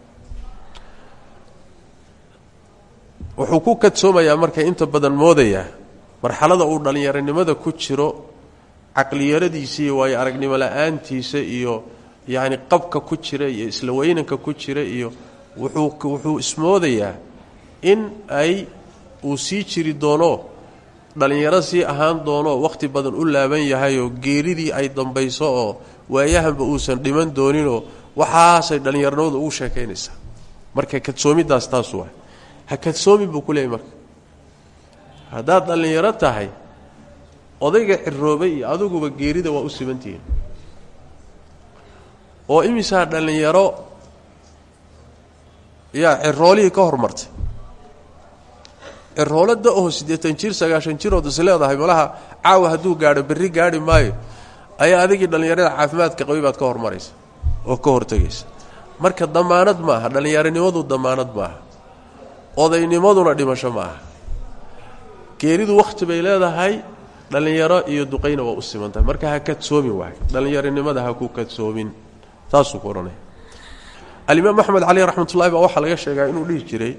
Wuxuu ku kadsoomayaa marka inta badan moodayaa marxalada uu dhallinyaronimada ku jiro caqliyaradiisa iyo waayo aragnimo la'aantiisa iyo yacni qabka ku jira iyo isla weynanka ku jira iyo wuxuu wuxuu ismoodayaa in ay uu sii jiri doono dhallinyaro sii ahaan doono wakhti badan u laaban yahayoo geeridii ay dambayso oo waayahanba uusan dhiman dooninoo waxaasay dhallinyaronimadu ugu sheekaynaysaa. Marka kadsoomidaas taas waa. Ha kadsoomin buu ku leeyay marka haddaad dhallinyaro tahay odayga ciroobay iyo adiguba geerida waa u sibantihiin oo imisaa dhallinyaro yaa ciroolihii ka hormartay ciroolo da'oo siddeetan jir sagaashan jirood is leedahay malaha caawa hadduu gaadho berri gaadhi maayo ayaa adigii dhallinyarada caafimaadka qabi baad ka hormaraysa oo ka hortegaysa marka damaanad ma aha dhallinyaronimadu damaanad ma aha odaynimaduna dhimasho ma aha geeridu wakhti bay leedahay dhallinyaro iyo duqayna waa u siman tahay marka ha kadsoomin waay. Dhallinyaronimada ha ku kadsoomin taasuu ku alimaam axmed caleyh raxmatullahi baa waxaa laga sheegaa inuu dhihi jiray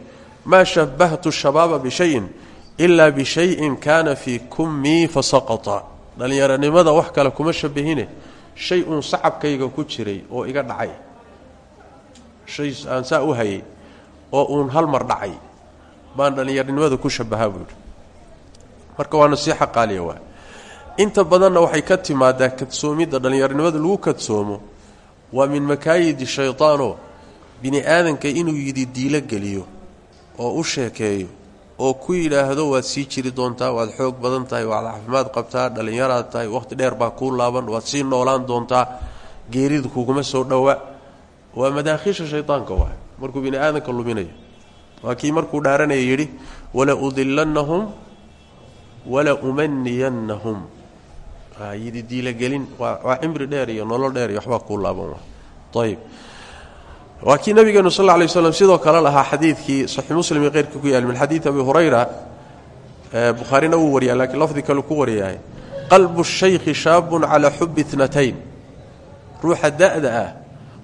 maa shabahtu shabaaba bishayin ilaa bishayin kaana fii kummii fasaqata dhallinyaronimada wax kale kuma shabahine. Shay uun sacabkayga ku jiray oo iga dhacay. Shay aan saa u hayay oo uun hal mar dhacay. Baan dhallinyaronimada ku shabahaa buu yidhi marka waa nasiixa qaaliya waa. Inta badanna waxay ka timaadaa kadsoomidda dhallinyaronimada lagu kadsoomo waa min makaayidi shaydaanoo bini aadanka inuu yidhi diilo geliyo oo u sheekeeyo oo ku yidhaahdo waad sii jiri doontaa waad xoog badan tahay waad caafimaad qabtaa dhallinyaraad tahay wakhti dheer baa kuu laaban waad sii noolaan doontaa geeridu kuguma soo dhowa waa madaakhiisha shaydaanka waa. Markuu bini aadanka luminayo waa markuu dhaaranaya yidhi wala udilannahum wala umaniyannahum yidhi diilogelin waa cimri dheer iyo nolol dheer iyo waxbaa kuu laaban ayib waa kii nabigeenu sal lla alay waslam sidoo kale lahaa xadiidkii saxiix muslim keyrka ku yaal min xadiidi abi hurayra bukhaarina wuu wariyaa laakiin lafdi kale ku wariyahay qalbu shaykhi shaabun calaa xubi itnatayn ruuxa da'da ah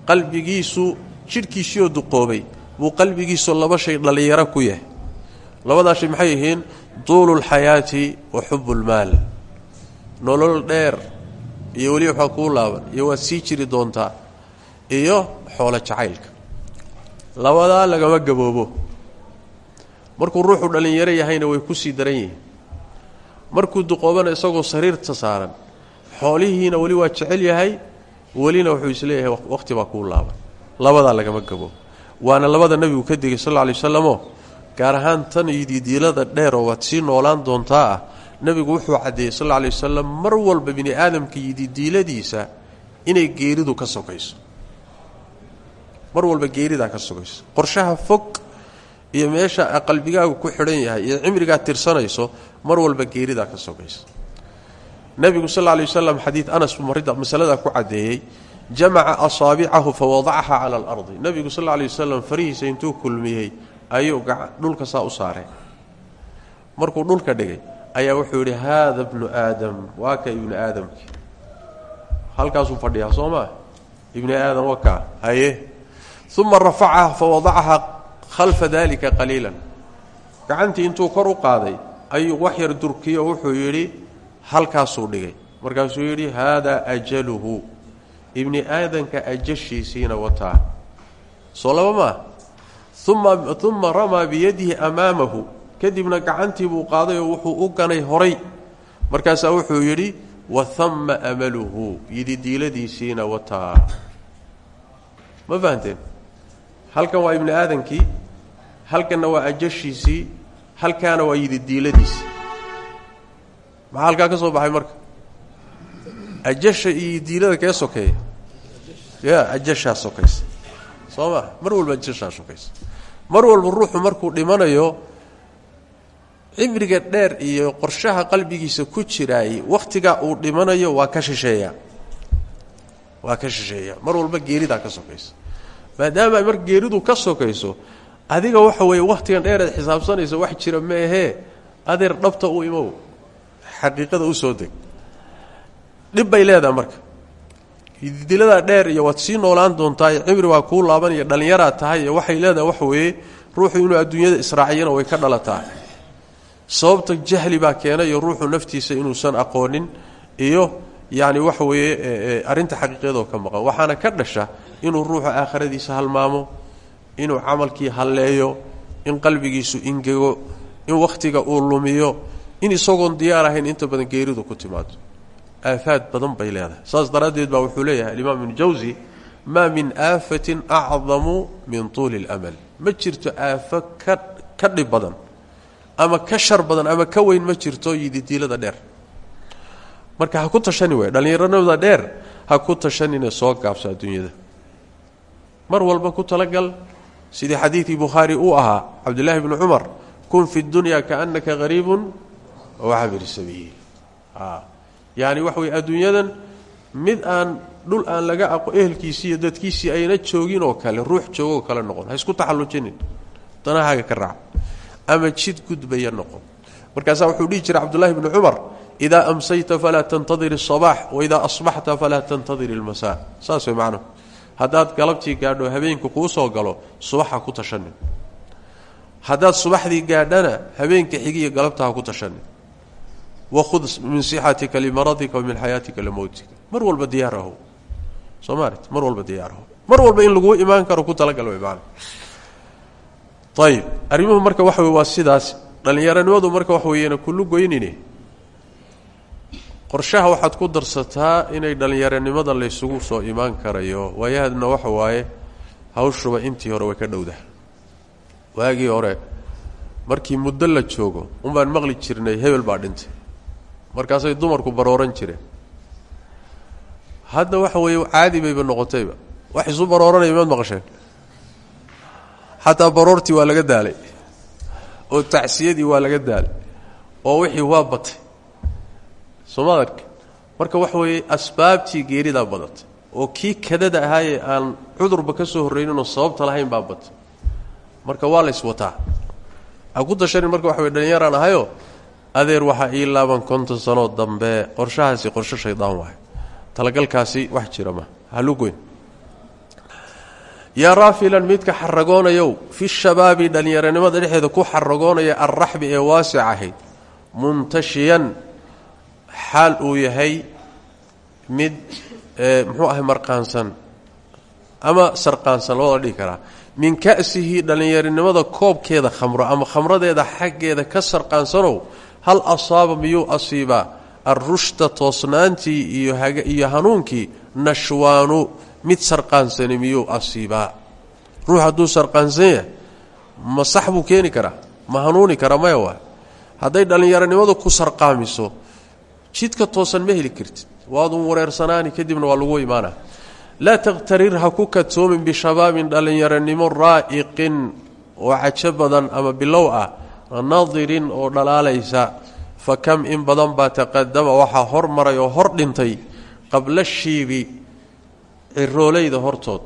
qalbigiisu jidhkiisiioo duqoobay buu qalbigiisu laba shay dhallinyaro ku yahay labadaa shay maxay yihiin tuulu lxayaati wa xubu lmaal nolol dheer iyo weli waxaa kuu laaban iyo waad sii jiri doontaa iyo xoolo jacaylka labadaa lagama gaboobo markuu ruuxu dhallinyaro yahayna way ku sii daran yihiin markuu duqoobana isagoo sariirta saaran xoolihiina weli waa jecel yahay welina wuxuu is leeyahay wakhti baa kuu laaban labadaa lagama gaboobo waana labada nebigu ka digay sal lla alay wasallamoo gaar ahaan tan ididiilada dheeroo waad sii noolaan doontaa ah nebigu wuxuu caddeeyey sal alay wasalam mar walba bini aadamka yididiiladiisa inay geeridu ka sokayso. Mar walba geeridaa ka sokayso. Qorshaha fog iyo meesha qalbigaagu ku xidhan yahay iyo cimrigaad tirsanayso mar walba geeridaa ka sokayso. Nebigu sal lla alay wasalam xadiid anas masaladaa ku caddeeyey jamaca asaabicahu fa wadacaha cala alardi. Nebigu sal alay wasalam farihiisa intuu kulmiyey ayuu dhulka saa u saaree markuu dhulka dhigay ayaa wuxuu yidhi haada bnu aadam waa ka ibni aadamki. Halkaasuu fadhiyaa soo maa ibni aadam wakaa haye. Uma rafacaha fa wadacaha khalfa dalika qaliilan. Gacantii intuu kor u qaaday ayuu wax yar durkiyo wuxuu yidhi halkaasuu dhigay. Markaasuu yidhi haadaa ajaluhu. Ibni aadanka ajashiisiina wataa. Soo laba maa uma ramaa biyadihi amaamahu. Kadibna gacantii buu qaaday oo wuxuu u ganay horay. Markaasaa wuxuu yidhi wahama amaluhu. Yididiiladiisiina wataa ma fahanteen? Halkan waa ibni aadankii halkanna waa ajashiisii halkaana waa yididiiladiisii maxaa halkaa ka soo baxay marka? Ajasha iyo yididiilada kee sokeeya ya ajashaa sokaysa soo maa mar walba ajashaa sokaysa mar walba ruuxu markuu dhimanayo cimriga dheer iyo qorshaha qalbigiisa ku jiraayey wakhtigaa uu dhimanayo waa ka shisheeya. Waa ka shisheeya. Mar walba geeridaa ka sokaysa maadaama mar geeridu ka sokayso adiga waxa weeye wakhtigan dheereed xisaabsanaysa wax jira meehee adeer dhabta u imow xaqiiqada u soo deg. Dhib bay leedahay marka diladaa dheer iyo waad sii noolaan doontaa iyo cimri waa kuu laabanaya dhallinyaraad tahay iyo waxay leedahay waxa weeye ruuxu inuu adduunyada israaciyana way ka dhalataa sababta jahli baa keenayo ruuxu naftiisa inuusan aqoonin iyo yacni waxa weeye arrinta xaqiiqiyadoo ka maqan. Waxaana ka dhasha inuu ruuxu aakhiradiisa halmaamo inuu camalkii halleeyo in qalbigiisu ingego in wakhtiga uu lumiyo in isagoon diyaar ahayn inta badan geeridu ku timaado aafaad badan bay leedahay. Saas daraaddeed baa wuxuu leeyahay alimaam ibnu jawsi maa min aafatin acdamu min tuuli اlamal ma jirto aafo ka dhib badan ama ka shar badan ama ka weyn marka ha ku tashani waay dhallinyaranimada dheer ha ku tashanine soo gaabso adduunyada. Mar walba ku talagal sidii xadiidkii bukhaari uu ahaa cabdullaahi bni cumar kun fi dunya kaannaka hariibun wacabiri sabiil yani waxa wey adduunyadan mid aan dhul aan laga aqo ehelkiisii iyo dadkiisii ayna joogin oo kale ruux joogoo kale noqon. Ha isku taxallujinin danahaaga ka raac ama jid gudbaya noqon. Markaasaa wuxuu dhihi jiray cabdullahi bni cumar idaa amsayta falaa tantadir asabax waidaa asbaxta falaa tantadir ilmasaa saas way macnuhu haddaad galabtii gaadho habeenka kuu soo galo subaxa ku tashanin haddaad subaxdii gaadhana habeenka xigiiyo galabta ku tashanin wakhud min sixatika limaradika wa min xayaatika limowtika mar walba diyaaraho soo maalit mar walba diyaaraho mar walba in laguu imaan karo ku talagal way maana ayib arrimuhu marka waxa wey waa sidaas. Dhallinyaronimadu marka qorshaha waxaad ku darsataa inay dhallinyaronimada laysugu soo imaan karayo. Waayahadna waxa waaye hawshuba intii hore way ka dhowdah waagii hore markii muddo la joogo unbaan maqli jirnay hebel baa markaasay dumarku barooran jireen hadda waxa weeye caadi bayba noqotayba wax isu barooranaya maad maqasheen. Xataa baroortii waa laga daalay. Oo tacsiyadii waa laga daalay. Oo wixii waa batay. Arki marka waxa weeye asbaabtii geeridaa badatay. Oo kii kadada ahaayee aan cudurba ka soo horrayninoo sababta lahayn baa batay. Marka waa la yswataa ha ku tashanin marka waxa wey dhallinyaraan ahayoo adeer waxaa ii laaban konton sanoo dambe qorshahaasi qorsho shaydaan waay. Talagalkaasi wax jira ma halugoyn yaa midka xaragoonayow fi shabaabi dhallinyaronimada dhexeeda ku xaragoonaya alraxbi ee waasic ahayd muntashiyan xaal uu yahay mid muxuu ahay marqaansan ama sarqaansan labada dhihi karaa. Min ka'sihi dhallinyarinimada koobkeeda khamro ama khamradeeda xaggeeda ka sarqaansanow hal asaaba miyuu asiibaa? Alrushda toosnaantii iyoiyo hanuunkii nashwaanu mid sarqaansani miyuu asiibaa? Ruux hadduu sarqaansan ma sax buu keeni karaa? Ma hanuuni karaa maya waa? Hadday dhallinyaronimadu ku sarqaamiso jidka toosan ma heli kartid. Waadun wareersanaani kadibna waa lagu imaana laa takhtarir ha ku katoomin bishabaabin dhallinyaronimo raa'iqin oo cajo badan ama bilow ah nadirin oo dhalaalaysa fa kam in badan baa taqadama waxaa hormaray oo hor dhintay qabla shiibi ciroolayda hortood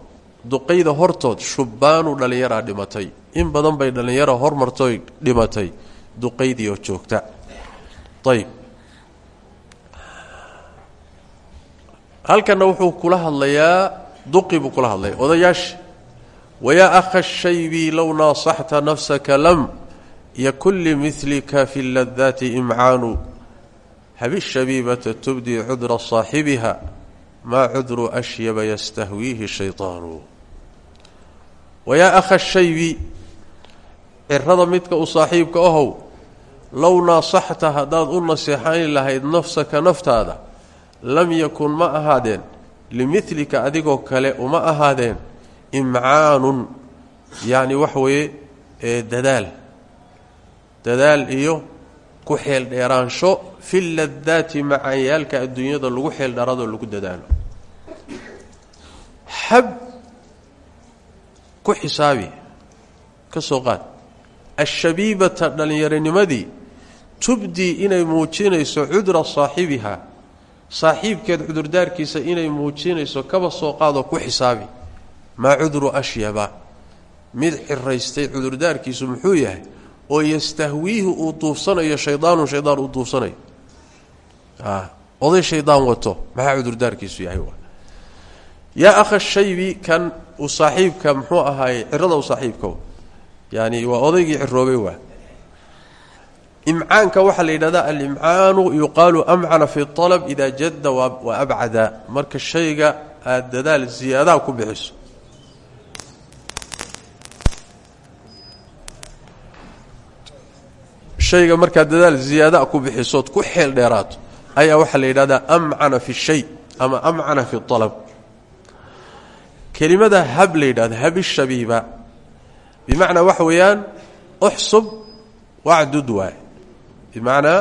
duqayda hortood shubbaanu dhallinyaraa dhimatay. In badan bay dhallinyara hormartoy dhimatay duqaydii oo joogta. Ayb halkanna wuxuu kula hadlayaa duqi buu kula hadlaya odayaasha wayaa akha shaybi low naasaxta nafsaka lam yakun limilika fi ladaati imcaanu habishabiibata tubdii cudra saaxibiha maa cudru ashyaba yastahwiihi shayطaanu wayaa akha shaybi cirada midka u saaxiibka ahow low naasaxta haddaad u naseexayn lahayd nafsaka naftaada lam yakun ma ahaadeen limilika adigoo kale uma ahaadeen imcaanun yacni waxa weeye ee dadaal iyo ku xeel dheeraansho fi ladaati macaanyaalka adduunyada lagu xeel dheeraadoo lagu dadaalo. Hab ku xisaabi ka soo qaad. Ashabiibata dhallinyaronimadii tubdii inay muujinayso cudra saaxibiha. Saaxiibkeed cudurdaarkiisa inay muujinayso kaba soo qaadoo ku xisaabi. Maa cudru ashyaba? Mid xiraystay cudurdaarkiisu muxuu yahay oo yastahwiihi uu duufsanayo shaydaanu shaydaan uu duufsanayo oday shaydaan wato maxaa cudurdaarkiisu yahay yaa akha shaybi kan uu saaxiibka muxuu ahaaye cirada u saaxiibka yani waa odaygii ciroobay waa. Imcaanka waxaa la yidhahdaa alimcaanu yuqaalu amcana fi alab idaa jadda wa abcada. Marka shayga aada dadaal ziyaadaha ku bixiso shayga markaad dadaal ziyaadaa ku bixisood ku xeel dheeraato ayaa waxaa la yidhahdaa amcana fi shay ama amcana fi alab kelimada hab la yidhahdo habishabiiba bimacnaa waxa weeyaan uxsub wacdud waay bimacnaa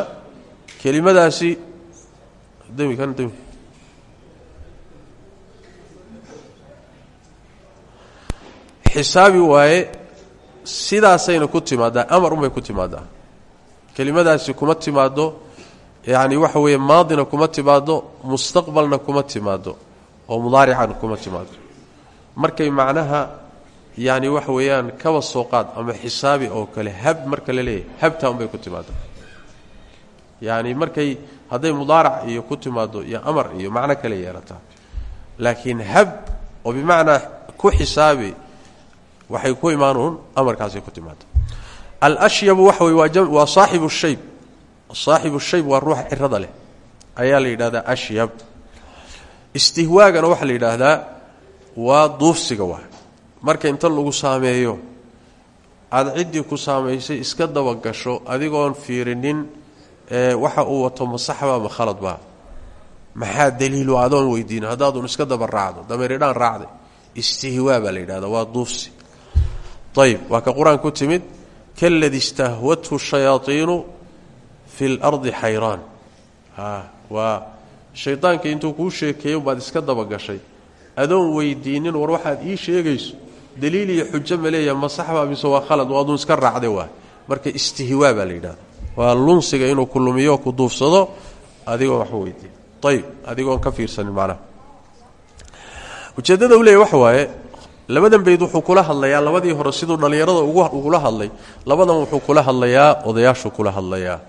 kelimadaasi xisaabi waaye sidaasayna ku timaadaa amar unbay ku timaadaa kelimadaasi kuma timaado yacni waxa weeye maadina kuma timaado mustaqbalna kuma timaado oo mudaarican kuma timaado markay macnaha yani waxa weeyaan kaba soo qaad ama xisaabi oo kale hab marka la leeyahay habtaa unbay ku timaado yani markay hadday mudaarac iyo ku timaado iyo amar iyo macno kale yeelataa. Laakiin hab oo bimacnaa ku xisaabi waxay ku imaanuun amarkaasay ku timaado alashyabu waxa wey waa saaxibu shayb. Saaxibu shayb waa ruuxa cirada leh. Ayaa la yidhahdaa ashyab. Istihwaagana waxaa marka inta lagu saameeyo aada ciddii ku saamaysay iska dabagasho adigoon fiirinin waxa uu wato masaxba ma khaladba maxaa daliilu adoon weydiin? Haddaadun iska daba raacdo dameeridhaan raacday. Istihwaa la yidhahdaa waa duufsi. Ayb waa ka timid kaladi istahwathu shayaaiinu fi lardi xayraan waa shaydaanka intuu kuu sheekeeyo baad iska dabagashay adoon weydiinin war waxaad ii sheegayso daliil iyo xujo ma leeyaha ma saxba mise waa khalad waadun iska raacday waa marka istihwaa baa la yidhahda waa lunsiga inuu ku lumiyo ku duufsado adigoon waxba weydiin ayb adigoon ka fiirsanin macnaha ujeeddada u leeya waxa waaye labadan bayd wuxuu kula hadlayaa labadii hore siduu dhallinyarada ugula hadlay labadan wuxuu kula hadlayaa odayaashuu kula hadlayaa.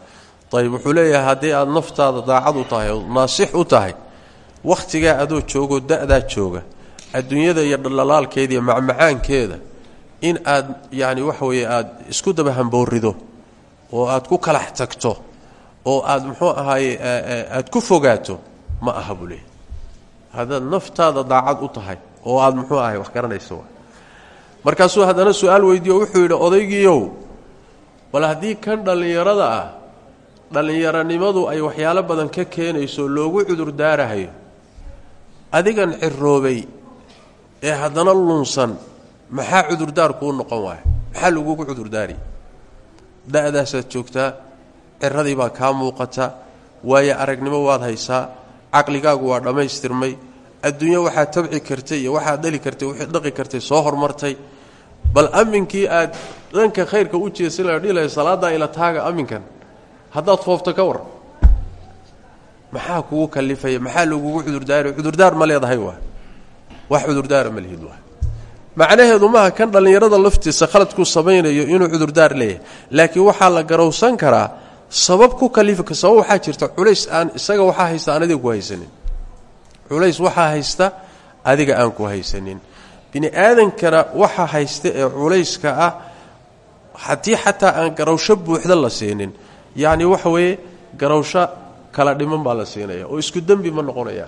Ayb wuxuu leeyahay haddii aad naftaada daacad u tahay oo naasix u tahay wakhtigaa adoo joogoo da-daa jooga adduunyada iyo dhalaalkeeda iyo macmacaankeeda in aad yacni waxa weeye aad isku daba hamboorido oo aad ku kalax tagto oo aad muxuu ahaaye aad ku fogaato ma aha buu leeyahy haddaad naftaada daacad u tahay oo aad muxuu ahay wax garanayso markaasuu haddana su'aal weydiiyo wuxuu yidhi odaygiiow bal haddii kan dhallinyarada ah dhallinyaronimadu ay waxyaalo badan ka keenayso loogu cudur daarahayo adigan ciroobay ee haddana lunsan maxaa cudurdaar kuu noqon waaya maxaa lagugu cudurdaari da-daasaad joogtaa ciradii baa kaa muuqata waayo aragnimo waad haysaa caqligaagu waa dhammaystirmay adduunyo waxaad tabci kartay iyo waxaad dhali kartay wixii dhaqi kartay soo hormartay. Bal aminkii aad dhanka khayrka u jeesan la dhihi lahay ila taaga aminkan. Haddaad foofto ka war. Maxaa kugu kalifaya? Maxaa lagugu cudurdaari? Cudurdaar ma leedahay waa. Wax cudurdaara ma lihid waa. Macnaheedu maaha kan dhallinyarada laftiisa khaladkuu samaynayo inuu cudurdaar leeyahay. Laakiin waxaa la garowsan karaa sabab ku kalifa sabab waxaa jirta culays aan isaga waxaa haysta aan haysanin culays waxaa haysta adiga aan ku haysanin. Bini aadankana waxa haysta ee culayska ah haddii xataa aan garowsho buuxda la siinin yacni waxa weeye garowsho kala dhiman baa la siinaya oo isku dembi ma noqonaya.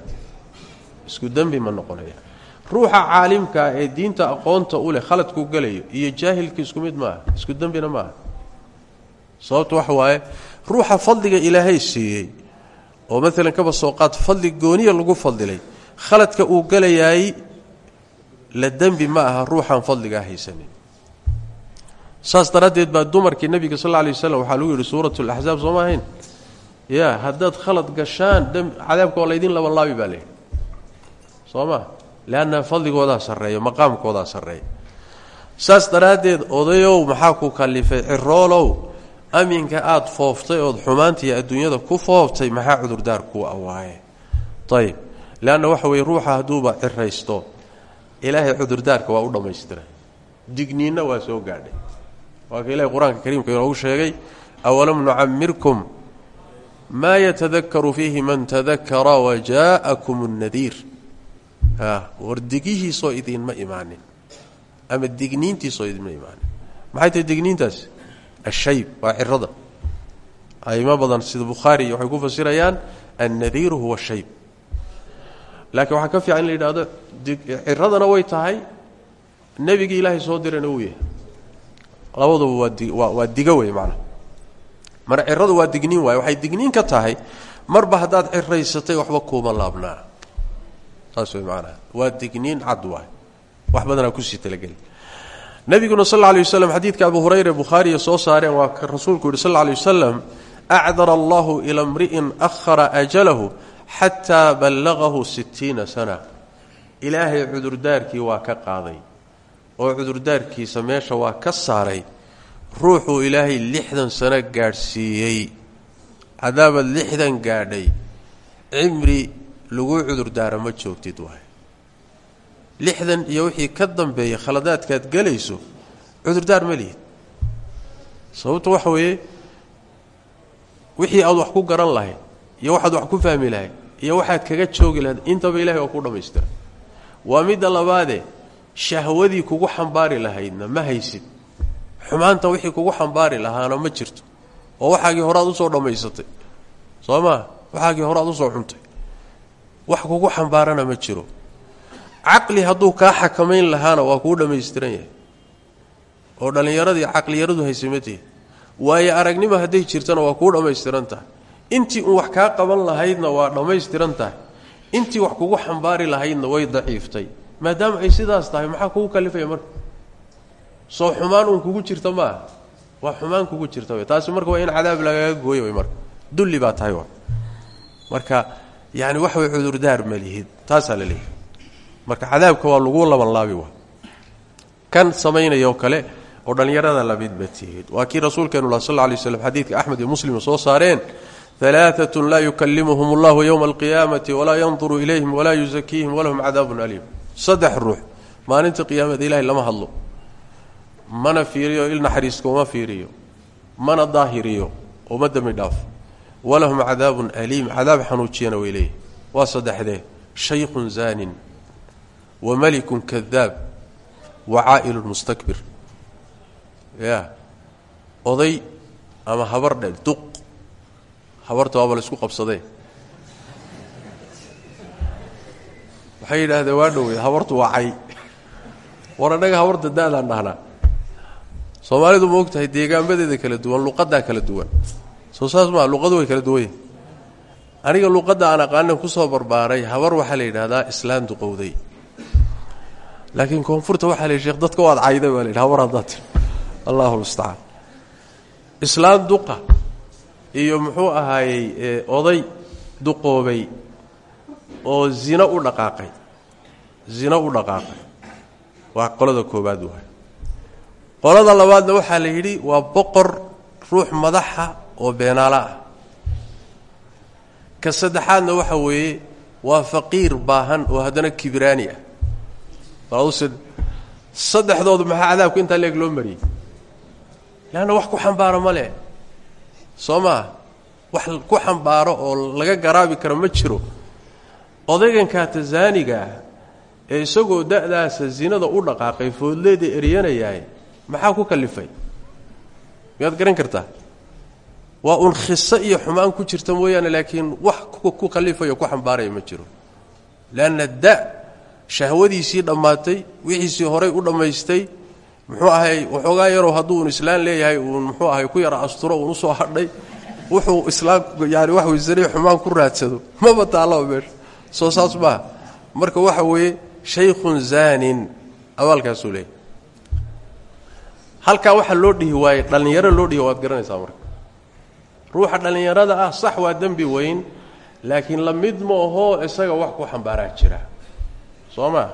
Isku dembi ma noqonaya. Ruuxa caalimkaa ee diinta aqoonta u leh khaladkuu gelayo iyo jaahilka isku mid maaha isku dembina maaha. Sababta waxa waaye ruuxa fadliga ilaahay siiyey oo maalan kaba soo qaad fadli gooniya lagu fadilay khaladka uu gelayaay la dembi ma aha ruuxaan fadligaa haysanin. Saas daraaddeed baa dumarkii nebiga sal alay waslam waxaa lagu yidhi suurat laxzaab soo ma ahayn? Ya haddaad khalad gashaan cadaabka waa laydin labalaabi baa layidhi soo ma leanna fadligoodaa sarreeya maqaamkoodaa sarreeya saas daraaddeed odayow maxaa ku kalifay ciroolow aminka aada fooftay ood xumaantiiyo adduunyada ku fooftay maxaa cudurdaar kuu awaaye ayib leanna waxa weye ruuxa hadduuba ciraysto. Ilaahay cudurdaarka waa u dhammaystiray digniinna waa soo gaadhay. Waa ka ilahay qur'aanka kariimka inoogu sheegay awalam nucamirkum maa yatadakaru fiihi man tadakara wajaa'akum nnadiir war digihiisoo idinma imaanin. Ama digniintiisoo idinma imaanin. Maxay tahay digniintaasi ashayb waa cirada aimo badan sida bukhaari waxay ku fasirayaan annadiiru huwa shayb laakiin waxaa ka fiican in la yidhahdo ciradana way tahay nebigii ilaahay soo dirana uu yahay. Labaduba waa waa digo wey macnaha. Mar ciradu waa digniin waaye waxay digniin ka tahay marba haddaad ciraysatay waxba kuuma laabnaa. Saas wey macnaha. Waa digniin cad waay wax badanaa ku sii talageli nabiguna sal alay waslam xadiidka abu hurayra bukhaariya soo saareen waa ka rasuulku yihi sal alay wasalam acdara allahu ila mri'in ahara ajalahu xataa ballagahu sittiina sana. Ilaahay cudurdaarkii waa ka qaaday oo cudurdaarkiisa meesha waa ka saaray. Ruuxuu ilaahay lixdan sano gaadhsiiyey. Cadaabaad lixdan gaadhay. Cimri lagu cudurdaara ma joogtid waay lixdan iyo wixii ka dambeeya khaladaadkaad gelayso cudurdaar ma lihid waxa weeye wixii aad wax ku garan lahayd iyo waxaad wax ku fahmi lahayd iyo waxaad kaga joogi lahayd intaba ilahay waa ku dhammaystira waa midda labaade shahwadii kugu xambaari lahaydna ma haysid. Xumaanta wixii kugu xambaari lahaana ma jirto. Oo waxaagii horead u soo dhammaysatay soo maa waxaagii horead u soo cuntay wax kugu xambaarana ma jiro caqli hadduu kaa xakamayn lahaana waa kuu dhammaystiran yahay. oo dhallinyaradii caqliyaradu haysamatihi waayo aragnimo hadday jirtana waa kuu dhammaystiran intii wax kaa qaban lahaydna waa dhammaystiran intii wax kugu xambaari lahaydna way daciiftay. maadaama ay sidaas tahay maxaa kugu kalifaya marka? soo xumaan uun kugu jirta maaha waa xumaan kugu jirta wey taasi marka waa in cadaab lagaga gooya way dulli baa tahay marka yani wax way cudurdaar ma lihid. taasaa la leeyahy marka cadaabka waa lagu labanlaabi wa kan samaynayoo kale oo dhallinyarada la mid ba tihid. Waa kii rasuulkeenu lah sal lay slam iyo muslim soo saareen alaaatun laa yukallimuhum allahu yowma alqiyaamati walaa yanduru ilayhim walaa yusakiihim walahum cadaabun aliim. Saddex ruux. Maalinta qiyaamada ilahay lama hadlo. Mana fiiriyo il naxariiska uma fiiriyo. Mana daahiriyo uma dembi dhaaf. Walahum cadaabun aliim. Cadaab xanuujiyana way leeyihi waa saddexdee. Shaykhun zaanin wa malikun kadaab wa caa'ilun mustakbir. Ya. Oday ama habar dhe duq. Habarta waaba la isku qabsadee waxay yidhaahdeen waa dhowey habartu waa cay. War annaga habarta da-daan dhahnaa. Soomaalidu ma og tahay deegaamadeeda kala duwan luqadaa kala duwan. Soo saas maa luqadu way kala duwanya aniga luqadda aan islaan duqowday laakiin koonfurta waxaa la yidhi sheekh dadka waad cayday baa la yidhi allahu mustacaan islaan duqa iyo muxuu ahaayey oday duqoobay oo zino u dhaqaaqay. Zino u dhaqaaqay. Waa qolada koobaad waay. Qolada labaadna waxaa la yidhi waa boqor ruux madaxa oo beenaalo ah. Ka saddexaadna waxa weeye waa faqiir baahan oo haddana kibraani ah saddexdoodu maxaa cadaabku intaa leeg loo mariyey? Leanna wax ku xambaaro ma leh. Soo maa wax ku xambaaro oo laga garaabi karo ma jiro. Odaygankaa tasaaniga ah ee isagoo da'daasa zinada u dhaqaaqay foodleeda eryanayahay maxaa ku kalifay? Miyaad garan kartaa? Waa uun khiso iyo xumaan ku jirta mooyaane laakiin wax ku kalifayo ku xambaaraya ma jiro. Leanna da shahwadiisii dhammaatay wixiisii horay u dhammaystay muxuu ahay waxoogaa yarow hadduu un islaan leeyahay uun muxuu ahay ku yara asturo uun u soo hadhay wuxuu islaam yaani wax waysaniy xumaan ku raadsado. Maba taallaba meesha soo saas marka waxa weeye shaykhun zaanin abaalkaasuu leeyahy halkaa waxaa loo dhihi waaye dhallinyaro loo dhihi waad garanaysaa marka. Ruuxa dhallinyarada ah sax waa dembi weyn laakiin la mid ma ahoo isaga wax ku xambaaraa jira soo maa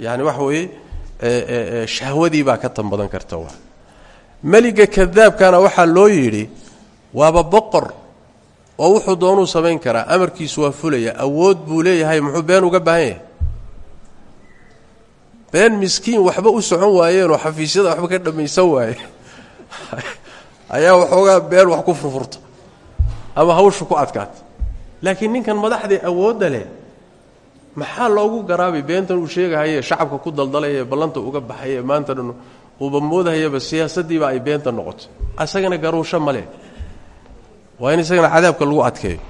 yaani waxa weeye shahwadii baa ka tan badan karta waa. Meliga kadaabkana waxaa loo yidhi waaba boqor oo wuxuu doonuu samayn karaa amarkiisu waa fulaya awood buu leeyahay muxuu been uga baahan yahay? Been miskiin waxba u socon waayeenoo xafiisyada waxba ka dhammaysan waaye. Ayaa waxoogaa been wax ku furfurta ama hawsha ku adkaata. Laakiin ninkan madaxdee awoodda leh maxaa loogu garaabay beentan uu sheegahaye shacabka ku daldalaye ballanta uga baxaye maanta dhan uuba moodahayaba siyaasaddiiba ay beenta noqoto asagana garuusho ma leh. Waa in isagana cadaabka lagu adkeeyo.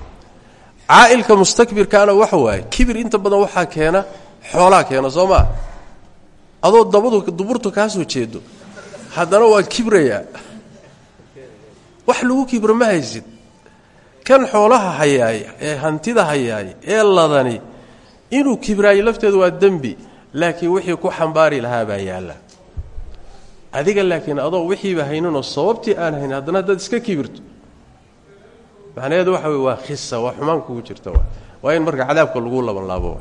Caa'ilka mustakbirkaana waxa waaye kibir inta badan waxaa keena xoolaa keena soo adoo dabadu duburtu kaa soo jeedo haddana waad kibrayaa. Wax lagu kibro ma kan xoolaha hayaaya ee hantida hayaaya ee ladani inuu kibraayo lafteedu waa dembi laakiin wixii ku xambaari lahaa baa yaalla. Adiga laakiin adoo wixiiba hayninoo sababtii aan hayn haddana haddaad iska kibirto. Macnaheedu waxa wey waa khisa waa xumaan kugu jirta waa. Waa in marka cadaabka lagu labanlaabo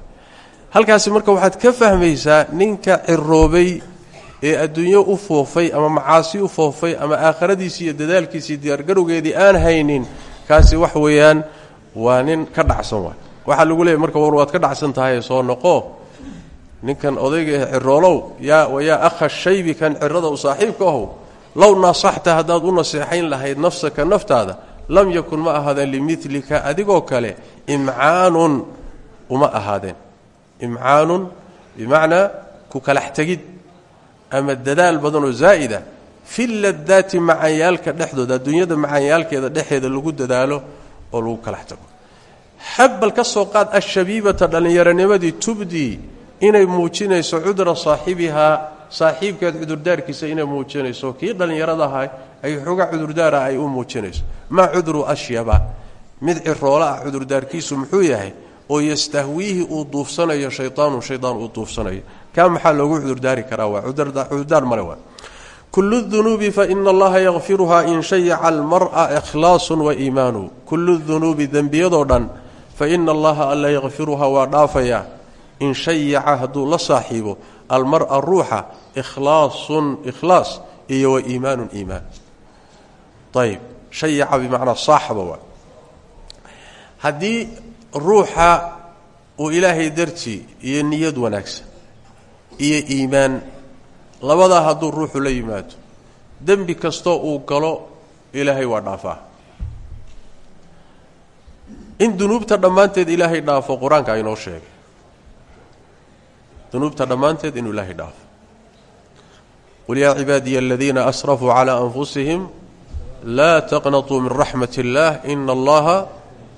halkaasi marka waxaad ka fahmaysaa ninka ciroobay ee adduunyo u foofay ama macaasi u foofay ama aakhiradiisii iyo dadaalkiisii diyaargarowgeedii aan haynin kaasi wax weeyaan waa nin ka dhacsan waay waxaa lagu leeyay marka war waad ka dhacsan tahay soo noqo. Ninkan odayga ciroolow yaa wayaa akha shaybi kan cirada u saaxiibka ahow. Low nasaxta haddaad u naseexayn lahayd nafsaka naftaada lam yakun ma ahaadeen limilika adigoo kale imcaanun uma ahaadeen. Imcaanun bimacnaa ku kalax tegid ama dadaal badanoo zaa'ida. Fi ladaati macanyaalka dhexdooda adduunyada macanyaalkeeda dhexeeda lagu dadaalo oo lagu kalax tago habbal ka soo qaad ashabiibata dhallinyaronimadii tubdii inay muujinayso cudra saaxibihaa saaxiibkeed cudurdaarkiisa inay muujinayso. Kii dhallinyaradaha ay xooga cudurdaara ay u muujinayso. Maa cudru ashyaba. Mid ciroola ah cudurdaarkiisu muxuu yahay? Oo yastahwiihi uu duufsanayo shayaanu shayaan uu duufsanayo. Kaa maxaa loogu cudurdaari karaa? Waa cudurdaar male waa. Kulu dunuubi faina allaha yakfiruhaa in shayaca almar'a ikhlaasun wa iimaanu. Kullu dunuubi dembiyadoo dhan faina allaha alla yakfiruhaa waa dhaafayaa in shayaca hadduu la saaxiibo almar'a ruuxa ikhlaasun ikhlaas iyo wa iimaanun iimaan ayb shayaca bimacnaa saaxaba waa haddii ruuxa uu ilaahay dartii iyo niyad wanaagsan iyo iimaan labadaa hadduu ruuxu la yimaado dembi kastoo uu galo ilaahay waa dhaafaa in dunuubta dhammaanteed ilaahay dhaafo qur'aanka inoo sheegay. Dunuubta dhammaanteed inuu ilaahay dhaafo. Qul yaa cibaadiya aladiina asrafuu calaa anfusihim laa taqnatuu min raxmat اllah ina allaha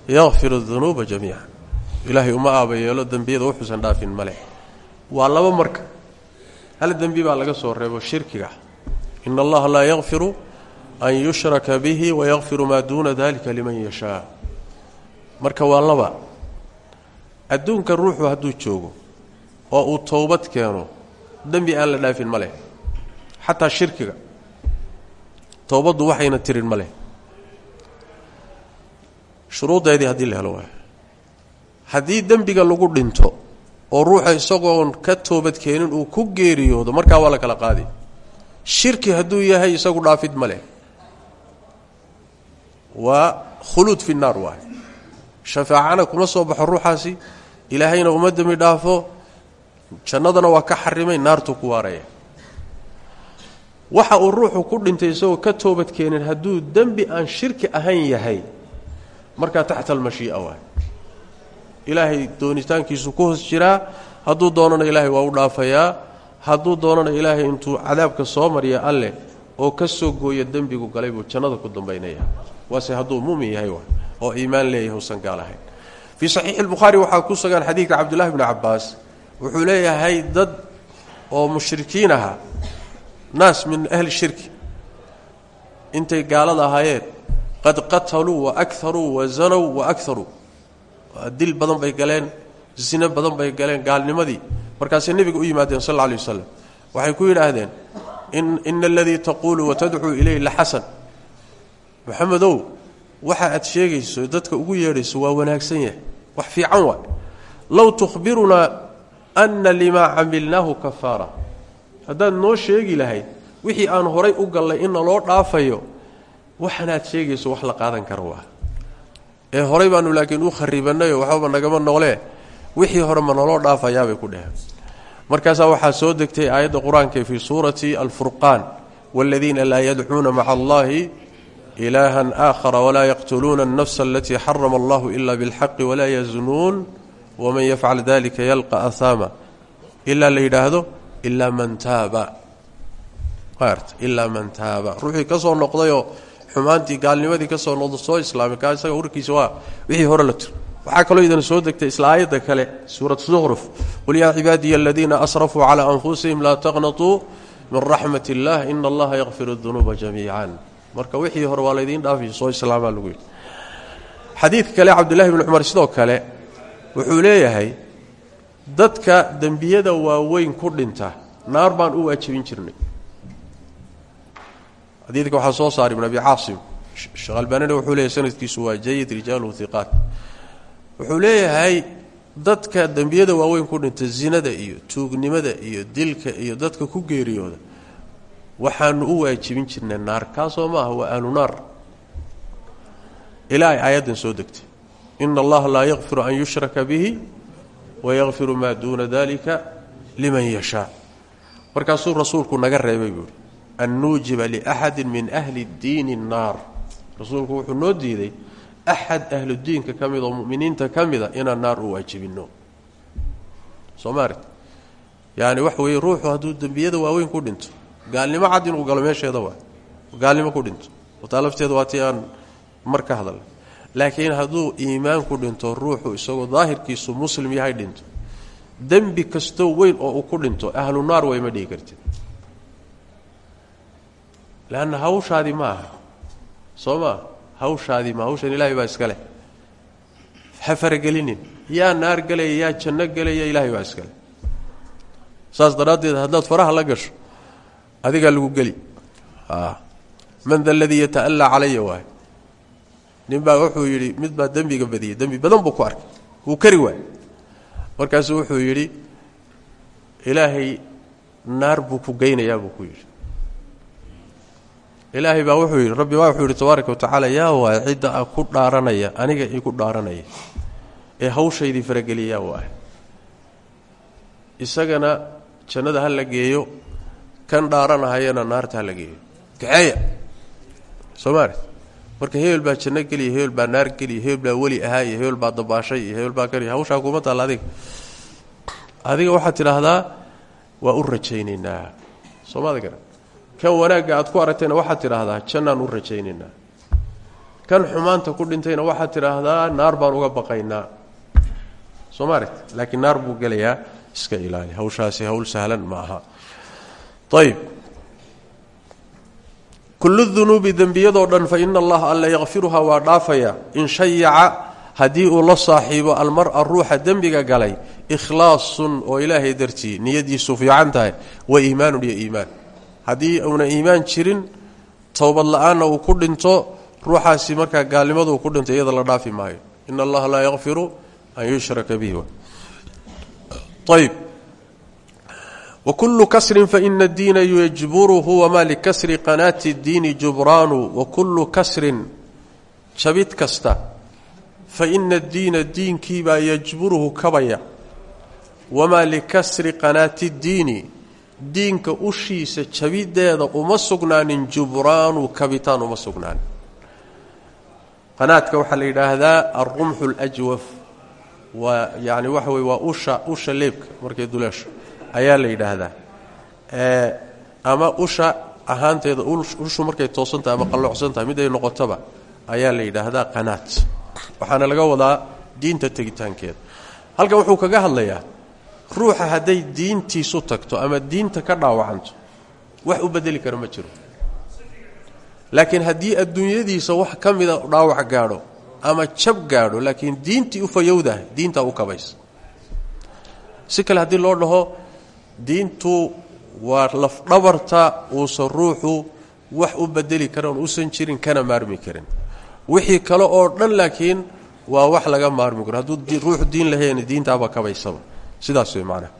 yakfir اdunuuba jamiica ilaahay uma aaba yeelo dembiyada wuxuusan dhaafin male waa laba marka. Hal dembi baa laga soo reebo shirkiga. In allaha laa yakfiru an yushraka bihi wayakfiru maa duuna dalika liman yashaa marka waa laba. Adduunka ruuxu hadduu joogo oo uu towbad keeno dembi aan la dhaafin ma leh. Xataa shirkiga. Towbaddu waxayna tirin ma leh. Shuruuddeedii haddii la helo waay haddii dembiga lagu dhinto oo ruuxa isagoon ka toobadkeenin uu ku geeriyoodo markaa waa la kala qaadi. Shirki hadduu yahay isagu dhaafid ma leh. Waa khuluud fi naar waay shafaacana kuma soo baxo ruuxaasi ilaahayna uma dembi dhaafo jannadana waa ka xarimay naartuu ku waaraya waxa uu ruuxu ku dhintay isagoo ka toobadkeenin hadduu dembi aan shirki ahayn yahay markaa taxta almashii'a waay ilaahay doonitaankiisu ku hoos jiraa hadduu doonana ilaahay waa u dhaafayaa hadduu doonana ilaahay intuu cadaabka soo mariya alleh oo ka soo gooya dembigu galay buu jannada ku dambaynaya waase hadduu mumin yahay oo iimaan leeyahay usan gaal ahayn. Fii saxiixi lbukhaari waxaa ku sugan xadiidka cabdullahi bni cabbaas. Wuxuu leeyahay dad oo mushrikiin ahaa naas min ahli shirki. Intay gaalada ahaayeen qad qataluu wa akaruu wa zanow wa akaruu dil badan bay galeen zine badan bay galeen gaalnimadii. Markaasay nebiga u yimaadeen sal alla alay waxay ku yidhaahdeen ina aladii taquulu watadcuu ilayh laxasan maxamedow waxa aad sheegayso dadka ugu yeedhayso waa wanaagsan yahay. Wax fiican waay low tuhbirunaa ana limaa camilnaahu kafaara. Haddaad noo sheegi lahayd wixii aan horay u gallay in naloo dhaafayo waxanaad sheegayso wax la qaadan kara waa. Ee horay baanu laakiin u kharibannayoo waxbaba nagama noolee wixii hore ma naloo dhaafayaabay ku dheheen markaasaa waxaa soo degtay aayadda qur'aanka fii suurati alfurqaan waaladiina laa yadcuuna maca allahi ilaahan aakhara walaa yaqtuluuna alnafsa alatii xarama allahu ila bilxaqi walaa yazunuun waman yafcal dalika yalqa ahaama ilaa la yidhaahdo ilaa man taaba ilaa man taaba ruuxii ka soo noqdayoo xumaantii gaalnimadii ka soo noqdo soo islaamay kaa isaga warkiisa waa wixii hore la tiro waxaa kaloo idin soo degtay isla aayadda kale suurat zuhruf qul yaa cibaadiya aladiina asrafuu calaa anfusihim laa taqnatuu min raxmat illah ina allaha yakfiru dunuuba jamiican marka wixii hore waa laydiin dhaafi soo islaamaa lagu yidhi. Xadiidka kale cabdullahi bni cumar sidoo kale wuxuu leeyahay dadka dembiyada waaweyn ku dhinta naar baan u waajibin jirnay. Xadiidka waxaa soo saaray ibn caasim sheekh albaanina wuxuu leeyahay sanadkiisu waa jayid rijaaluhu hiqaat wuxuu leeyahay dadka dembiyada waaweyn ku dhinta zinada iyo tuugnimada iyo dilka iyo dadka ku geeriyooda waxaanu u waajibin jirnay naar. Kaasoo maaha waa ahlu naar. Ilaa soo degtay. Ina allaha laa yakfiru an yushraka bihi wayakfiru maa duuna dalika liman yashaa. Markaasuu rasuulku naga reebay buuhi an nuujiba liaxadi min ahli diini naar. Rasuulku wuxuu noo diiday axad ahludiinka ka mid oo muminiinta ka mida inaan u waajibinno. Soo maari yaani ruuxu hadduu dembiyada waaweyn ku dhinto gaalnimo cad inuu galo meesheeda waa. Gaalnimo ku dhinto. Lafteeda waa tii aan mar ka hadalnay laakiin hadduu iimaan ku dhinto ruuxu isagoo daahirkiisu muslim yahay dhinto dembi kastoo weyn oo uu ku dhinto ahlu naar wayma dhigi kartid. Leanna hawshaadii ma aha. Soo maa hawshaadii ma? Hawshan ilaahay baa iska leh. Ha faragelinin. Yaa naar gelaya yaa janno gelaya ilaahay baa iska leh. Saas daraaddeed haddaad faraha la gasho adigaa lagu geli. Man da aladii yata'allaa calaya waay. Nin wuxuu yidhi mid baa dembiga badiyey dembi badan buu ku arkay. Wuu kari waay markaasuu wuxuu yidhi ilaahay naar buu ku geynayaa buu ku yidhi. Ilaahay baa wuxuu yidhi rabbi wuxuu yidhi tabaaraka watacaala yaa waay cidda ku dhaaranaya aniga igu dhaaranaya ee hawshaydii farageliyaa waay. Isagana jannada ha la geeyo kan dhaaranahayana naarta ha la geeyo kaxeeya soo maari. Marka hebel baa janno geliya hebel baa naar geliya hebel baa weli ahaa iyo hebel baa dabaashay iyo hebel baa kani hawshaa kuma taalla adiga. Waa u rajaynaynaa. Soomaada garan kan wanaagga aad ku aragtayna waxaad tidhaahdaa jannaan u rajaynaynaa. Kan xumaanta ku dhintayna waxaad tidhaahdaa naar baan uga baqaynaa. Soo maaret laakiin naar buu gelayaa iska ilaali. Hawshaasi hawl sahlan ma aha ayb kullu dunuubi dembiyadoo dhan fa ina allaha alla yakfiruhaa waa dhaafaya. In shayaca haddii uu la saaxiibo almara ruuxa dembiga galay ikhlaasun oo ilaahay dartii niyadiisu fiican tahay wa iimaanun iyo iimaan. Haddii uuna iimaan jirin towbad la'aanna uu ku dhinto ruuxaasi markaa gaalnimadu ku dhintay iyada la dhaafi maayo. Ina allaha laa yakfiru an yushraka bihi. Ayb wkulu kasrin faina diina yajburuhu wamaa likasri qanaati diini jubraanu wakulu kasrin jabid kasta. Faina diina diinkiibaa yajburuhu kabaya. Wamaa likasri qanaati diini diinka ushiisa jabideeda uma sugnaanin jubraanu kabitaan uma sugnaanin. Qanaadka waxaa la yidhaahdaa alrumxu اljwaf waa yani waxa wey waa usha usha ayaa la yidhaahdaa. Ama usha ahaanteeda ushu markay toosantahay ama qalloocsan tahay mid ay noqotoba ayaa la yidhaahdaa qanaat. Waxaana laga wadaa diinta tegitaankeeda halkan wuxuu kaga hadlayaa ruuxa hadday diintiisu tagto ama diinta ka dhaawacanto wax u bedeli kara ma jiro. Laakiin haddii adduunyadiisa wax ka mida dhaawac gaadho ama jab gaadho laakiin diintii u fayowdahay diintaa u kabaysa. Si kale haddii loo dhaho diintu waa lafdhabarta uusan ruuxu wax u bedeli karan uusan jirin kana maarmi karin. Wixii kale oo dhan laakiin waa wax laga maarmi karo. Hadduu ruuxu diin lahayn diintaaba kabaysaba. Sidaas wey macnaha.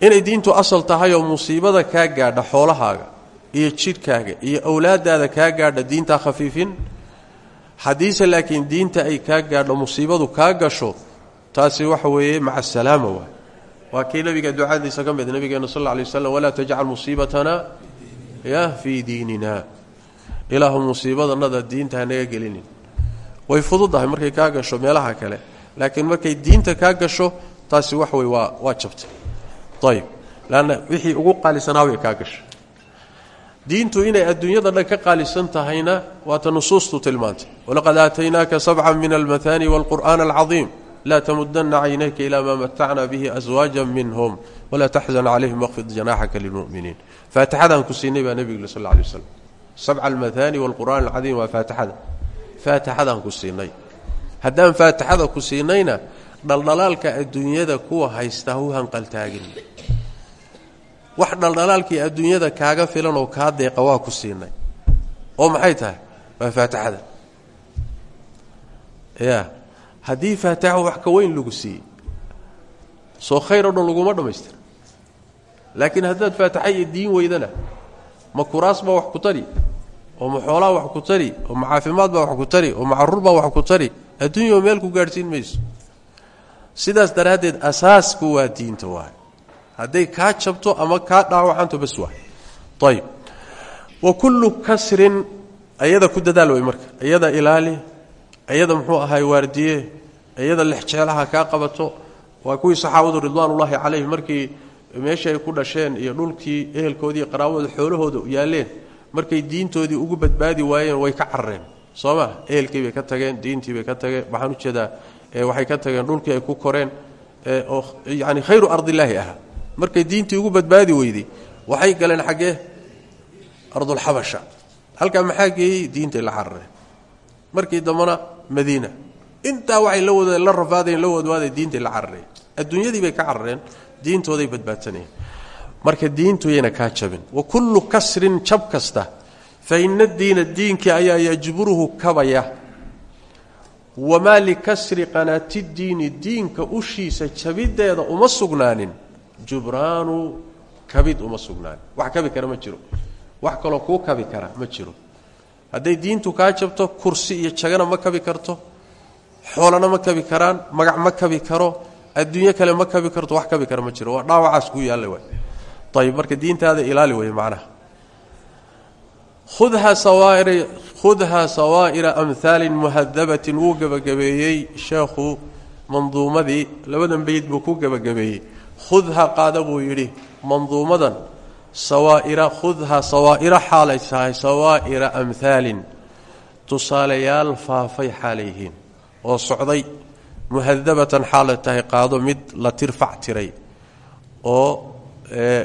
Inay diintu asal tahay oo musiibada kaa gaadha xoolahaaga iyo jidhkaaga iyo awlaadaada kaa gaadha diintaa khafiifin haddiise laakiin diinta ay kaa gaadho musiibadu kaa gasho taasi waxa weeye maca asalaama waay waa kii nabiga ducadiisa ka mid nabigeena sal lay waslam walaa tajcal musiibatana ya fii diinina. Ilaahu musiibadanada diinta hanaga gelinin. Way fududahay markay kaa gasho meelaha kale laakiin markay diinta kaa gasho taasi wax wey waa waa jabtay. Lanna wixii ugu qaalisanaa way kaa gashay. Diintu inay adduunyada dhan ka qaalisan tahayna waata nusuustu tilmaantay. Walaqad aataynaaka sabca min almahaani wاlqur'aan alcadiim laa tamudana caynayka ilaa maa matacna bihi aswaaja minhum walaa taxzan calayhim waqfid janaaxaka lilmuminiin faatixadaan ku siinay baa nebigu sal lay waslam sabca almahaani wاlqur'aan alcadiim waa faatixada faatixadaan ku siinay haddaan faatixada ku siinayna dhaldhalaalka adduunyada kuwa haystaa hu hanqaltaagin wax dhaldhalaalkii adduunyada kaaga filan oo kaa deeqa waa ku siinay oo maxay tahay waa faatixada ya haddii faatixo wax ka weyn lagu siiyey soo khayr o dhan laguma dhammaystir. Laakiin haddaad faatixa iyo diin weydana ma kuraas baa wax ku tari oo ma xoolaa wax ku tari oo ma caafimaad wax ku tari oo ma wax ku tari adduunyao meel ku gaadhsiin mayso. Sidaas daraaddeed asaasku waa diinta waay hadday kaa jabto ama kaa dhaawacanto bas waay ayib wa kullu kasrin ayada ku dadaal way marka iyada ilaali iyada muxuu ahaay waardiye? Iyada lexjeelaha kaa qabato? Waa kuwii saxaabadu ridwaanullaahi calayhim markii meesha ay ku dhasheen iyo dhulkii ehelkoodii qaraabadooda xoolahooda yaalleen markay diintoodii ugu badbaadi waayeen way ka carareen soo ma? Ehelkii bay ka tageen diintii bay ka tageen. Waxaan u jeedaa waxay ka tageen dhulkii ay ku koreen oo yani khayru ardillaahi ahaa markay diintii ugu badbaadi weyday waxay galeen xaggee ardulxabasha. Halkaa maxaa geeyey? Diintay la carareen markii dambena madiina. Intaa waxay la wada la rafaadayen la wadwaadayn diintay la carareen. Adduunyadii bay ka carareen diintooday badbaadsanayeen marka diintuyayna kaa jabin. Wa kullu kasrin jab kasta fa ina diina diinkii ayaa yajburuhu kabaya. Wamaa likasri qanaati diini diinka ushiisa jabideeda uma sugnaanin. Jubraanu kabid uma sugnaanin. Wax kabi kara ma jiro. Wax kaloo kuu kabi kara ma jiro hadday diintu kaa jabto kursi iyo jagana ma kabi karto. Xoolana ma kabi karaan magac ma kabi karo adduunyo kale ma kabi karto wax kabi kara ma jiro. Waa dhaawacaas kuu yaalla waay. Ayib marka diintaada ilaali wey macnaha. Khudha sawaa'ira amhaalin muhadabatin wuu gebagabeeyey sheekhu manduumadii. Labadan beyd buu ku gebagabeeyey khudha qaada buu yidhi manduumadan sawaa'ira khudha sawaa'ira xaalay tahay sawaa'ira amhaalin tusaalayaal faafay xaalay oo socday. Muhadabatan xaala tahay qaado mid la tirfac tiray oo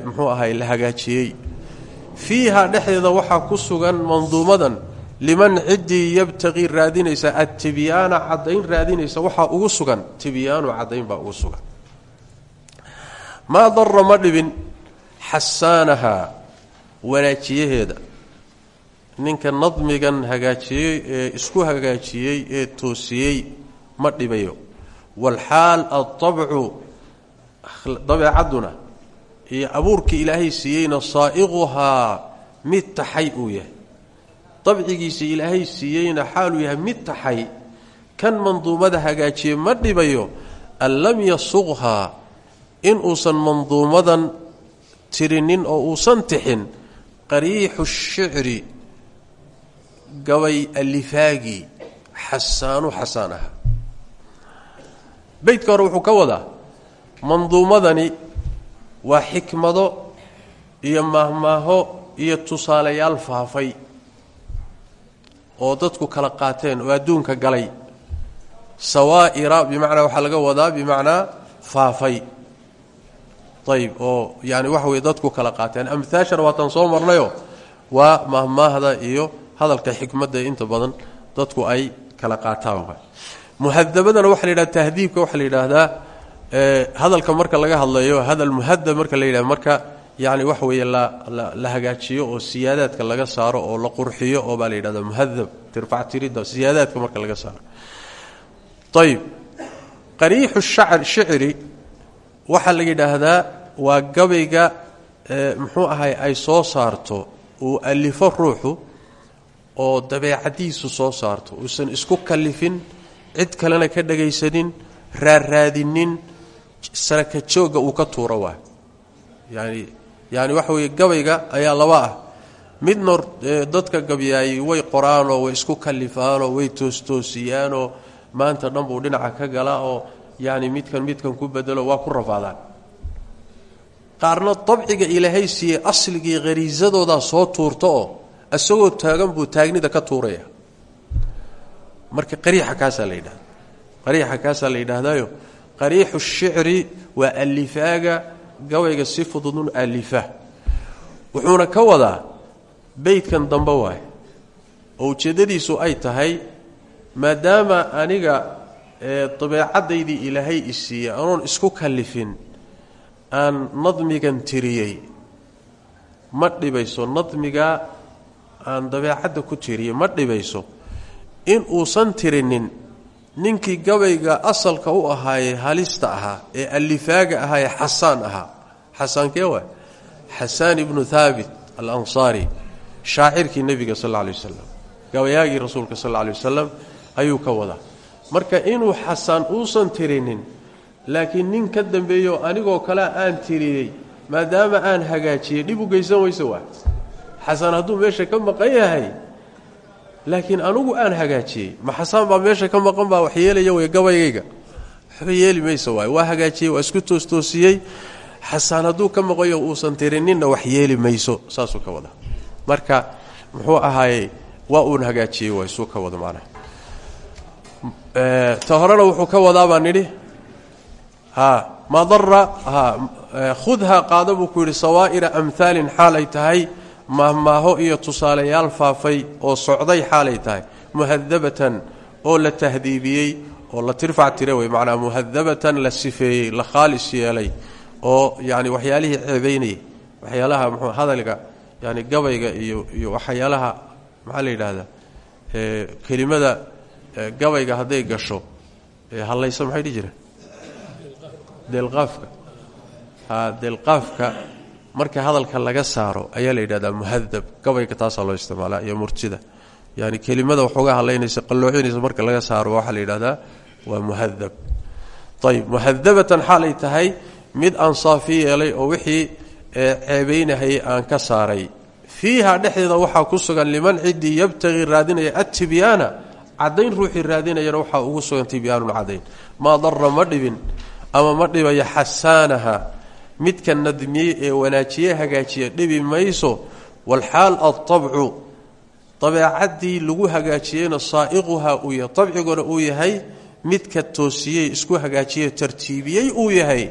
muxuu ahay la hagaajiyey. Fiiha dhexdeeda waxaa ku sugan manduumadan liman ciddii yabtaqii raadinaysa atibyaana caddayn raadinaysa waxaa ugu sugan tibyaanu caddayn baa ugu sugan. Maa dara ma dhibin xasaanahaa wanaajiyaheeda. Ninka nadmigan hagaajiyey ee isku hagaajiyey ee toosiyey ma dhibayo. Walxaal aabcu dabeecadduna iyo abuurkii ilaahay siiyeyna saa'iquhaa mid taxay uu yahay. Dabcigiisa ilaahay siiyeyna xaaluu yahay mid taxay. Kan manduumada hagaajiye ma dhibayo. An lam yasuqhaa in uusan manduumadan tirinin oo uusan tixin qariixu shicri gabay alifaagii xasaanu xasaan aha beydka hore wuxuu ka wadaa manduumadani waa xikmado iyo maahmaaho iyo tusaalayaal faafay oo dadku kala qaateen oo adduunka galay. Sawaa'ira bimacnaa waxaa laga wadaa bimacnaa faafay ayb oo yani waxa weye dadku kala qaateen. Amhaashana waataan soo marnayo. Waa mahmaahda iyo hadalka xikmadda inta badan dadku ay kala qaataan muhadabadana waxaa la yidhahda tahdiibka waxaa la yidhaahdaa hadalka marka laga hadlayo hadal muhadab marka la yidhahdo marka yani waxa weeye la hagaajiyo oo siyaadaadka laga saaro oo la qurxiyo oo baa la yidhahda muhadab tirfactirida siyaadaadka marka laga saaro. Ayb waxaa la yidhaahdaa waa gabayga muxuu ahay ay soo saarto. Uu alifo ruuxu oo dabeecadiisu soo saarto. Uusan isku kalifin cid kalena ka dhagaysanin raarraadinin saraka joogga uu ka tuuro waa. Yani yani waxa weeye gabayga ayaa laba ah. Midna dadka gabyaayey way qoraanoo way isku kalifaanoo way toostoosiyaanoo maanta dhan buu dhinaca ka gala oo yani midkan midkan ku bedelo waa ku rafaadaan. Qaarna dabciga ilaahay siiyey asligii khariisadoodaa soo tuurta oo taagan buu taagnida ka tuuraya. Marka qariixa kaasaa la qariixa kaasaa la qariixu shicri waa alifaaga gabayga si fududun wuxuuna ka wadaa beydkan dambe waay oo ujeeddadiisu ay tahay maadaama aniga dabeecaddaydii ilaahay i siiyey anoon isku kalifin aan nadmigan tiriyey. Ma dhibayso nadmiga aan dabeecadda ku tiriyey ma dhibayso. In uusan tirinin ninkii gabayga asalka u ahaayey halista ahaa ee alifaaga ahaa ee xasaan ahaa. Xasaankee waay? Xasaan ibnu haabit alansaari shaacirkii nebiga sal alla lay wasalam gabayaagii rasuulka sal alla lay wasalam ayuu ka wadaa marka inuu xasaan uusan tirinin laakiin nin ka dambeeyo anigoo kale aan tiriyey maadaama aan hagaajiyey dhib u geysan weyse waa. Xasaan hadduu meesha ka maqan yahay laakiin anugu aan hagaajiyey ma xasaan baa meesha ka maqan baa wax yeelaya wey gabaygayga waxba yeeli mayso waay waa hagaajiyey waa isku toostoosiyey xasaan hadduu ka maqanyo uusan tirininna wax yeeli mayso saasuu ka wada marka muxuu ahaayey waa uun hagaajiyey waay suu ka wada macnaha ta horena wuxuu ka wadaa baan nidhi ha maa dara ha khudha qaada buu ku yidhi sawaa'ira amhaalin xaal ay tahay iyo tusaalayaal faafay oo socday xaalay tahay. Muhadabatan oo la tahdiibiyey oo la tirfac tira wey macnaa muhadabatan la sifeeyey la khaalis yeelay oo yani waxyaalihii ceebaynayay waxyaalaha mxuu hadalga yani gabayga iyo iyo waxyaalaha maxaa la yidhaahdaa kelimada gabayga hadday gasho hallaysa maxay dhihi jireen? Deelqaafka ha deelqaafka marka hadalka laga saaro ayaa la yidhahdaa muhadab gabayga taasaa loo isticmaalaa iyo murtida. Yani kelimada waxooga hadlaynaysa qalloocinaysa marka laga saaro waxaa la yidhahdaa waa muhadab ayb muhadabatan xaalay mid aan saafi yeelay oo wixii ceebaynahayay aan ka saaray. Fiiha dhexdeeda waxaa ku sugan liman ciddii yabtagii raadinaya atibyaana cadayn ruuxii raadinayana waxaa ugu sugan tibyaanun cadayn maa dara ma dhibin ama ma dhibayo xasaanaha. Midka nadmiyey ee wanaajiye hagaajiya dhibi mayso. Walxaal atabcu dabeecaddii lagu hagaajiyeyna saa'iquhaa uu yahay abciguna uu yahay midka toosiyey isku hagaajiyey tartiibiyey uu yahay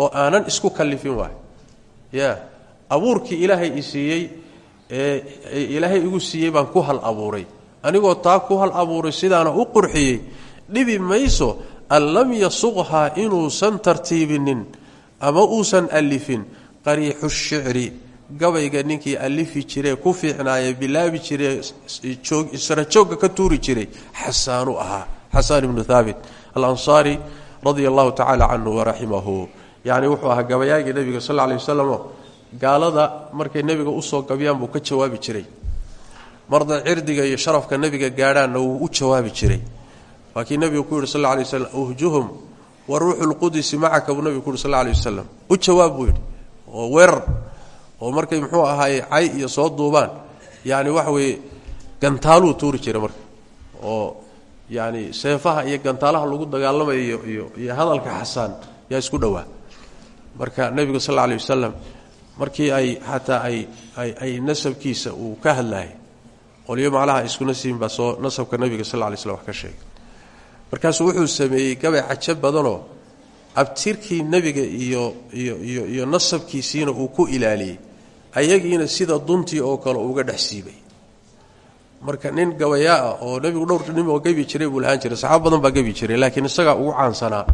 oo aanan isku kallifin waay. Ya abuurkii ilaahay i siiyey ee ilaahay igu siiyey baan ku hal abuuray anigoo taa ku hal abuuray sidaana u qurxiyey dhibi mayso an lam yasuqhaa inuusan tartiibinin ama uusan alifin qariixu shicri gabayga ninkii alifi jiree ku fiicnaaye bilaabi jiree israjoogga ka tuuri jiray xasaanu ahaa. Xasaan ibnu haabit alansaari radia allahu tacaala canhu waraximahu yacni wuxuu ahaa gabayaagii nebiga sal lla wasalamo gaalada markay nebiga u soo gabyaan buu ka jawaabi jiray marda cirdiga iyo sharafka nebiga gaadhaanna wuu u jawaabi jiray. Waa kii ku yidhi sal alay waslam uhjuhum wa ruuxu lqudisi macaka buu ku yidhi sal lla alay wasalam u jawaab buu yidhi oo weerar oo markay muxuu ahaaye cay iyo soo duubaan yacni waxa weeye gantaaluu tuuri jiray marka. Oo yacni seefaha iyo gantaalaha lagu dagaalamayo iyo iyo hadalka xasaan yaa isku dhowaa. Marka nebigu sal alla alay markii ay xataa ay ay nasabkiisa uu ka hadlaayay qolyo macnaha iskuna siin baa soo nasabka nebiga sal lla alay slam wax ka sheegay. Markaasuu wuxuu sameeyey gabay cajo badanoo abtirkii nebiga iyo iyo iyo nasabkiisiina uu ku ilaaliyey ayagiina sida duntii oo kale uga dhex siibay. Marka nin gabayaa ah oo nebigu dhowr nin oo gebi jiray buu lahaan jiray saxaaba badan baa gebi jiray laakiin isagaa ugu caansanaa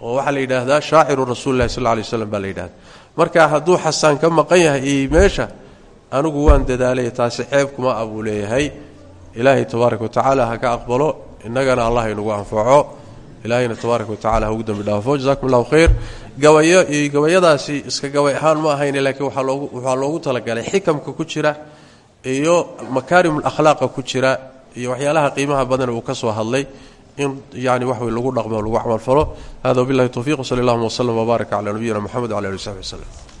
oo waxaa la yidhaahdaa shaaciru rasuulilahi sal lay waslam baa la yidhahda marka hadduu xasaan ka maqan yahay meesha anigu waan dadaalay taasi ceeb kuma ah ilaahay tabaaraka wa tacaala ha ka aqbalo innagana allah inugu anfaco ilaahayna tabaaraka wa tacala ha ugu dembi dhaafo. Allahu khayr. Gabayo gabayadaasi iska gabay ahaan ma ahayne laakiin waxaa loogu talagalay xikamka ku jira iyo makaarim alakhlaaqa ku jira iyo waxyaalaha qiimaha badan uu ka soo hadlay in yani wax wey lagu dhaqmo lagu camalfalo hada wabillahi towfiq wsali allahuma wslm wbaarak cala nabiyina moxamed wala ali w saxbi wslem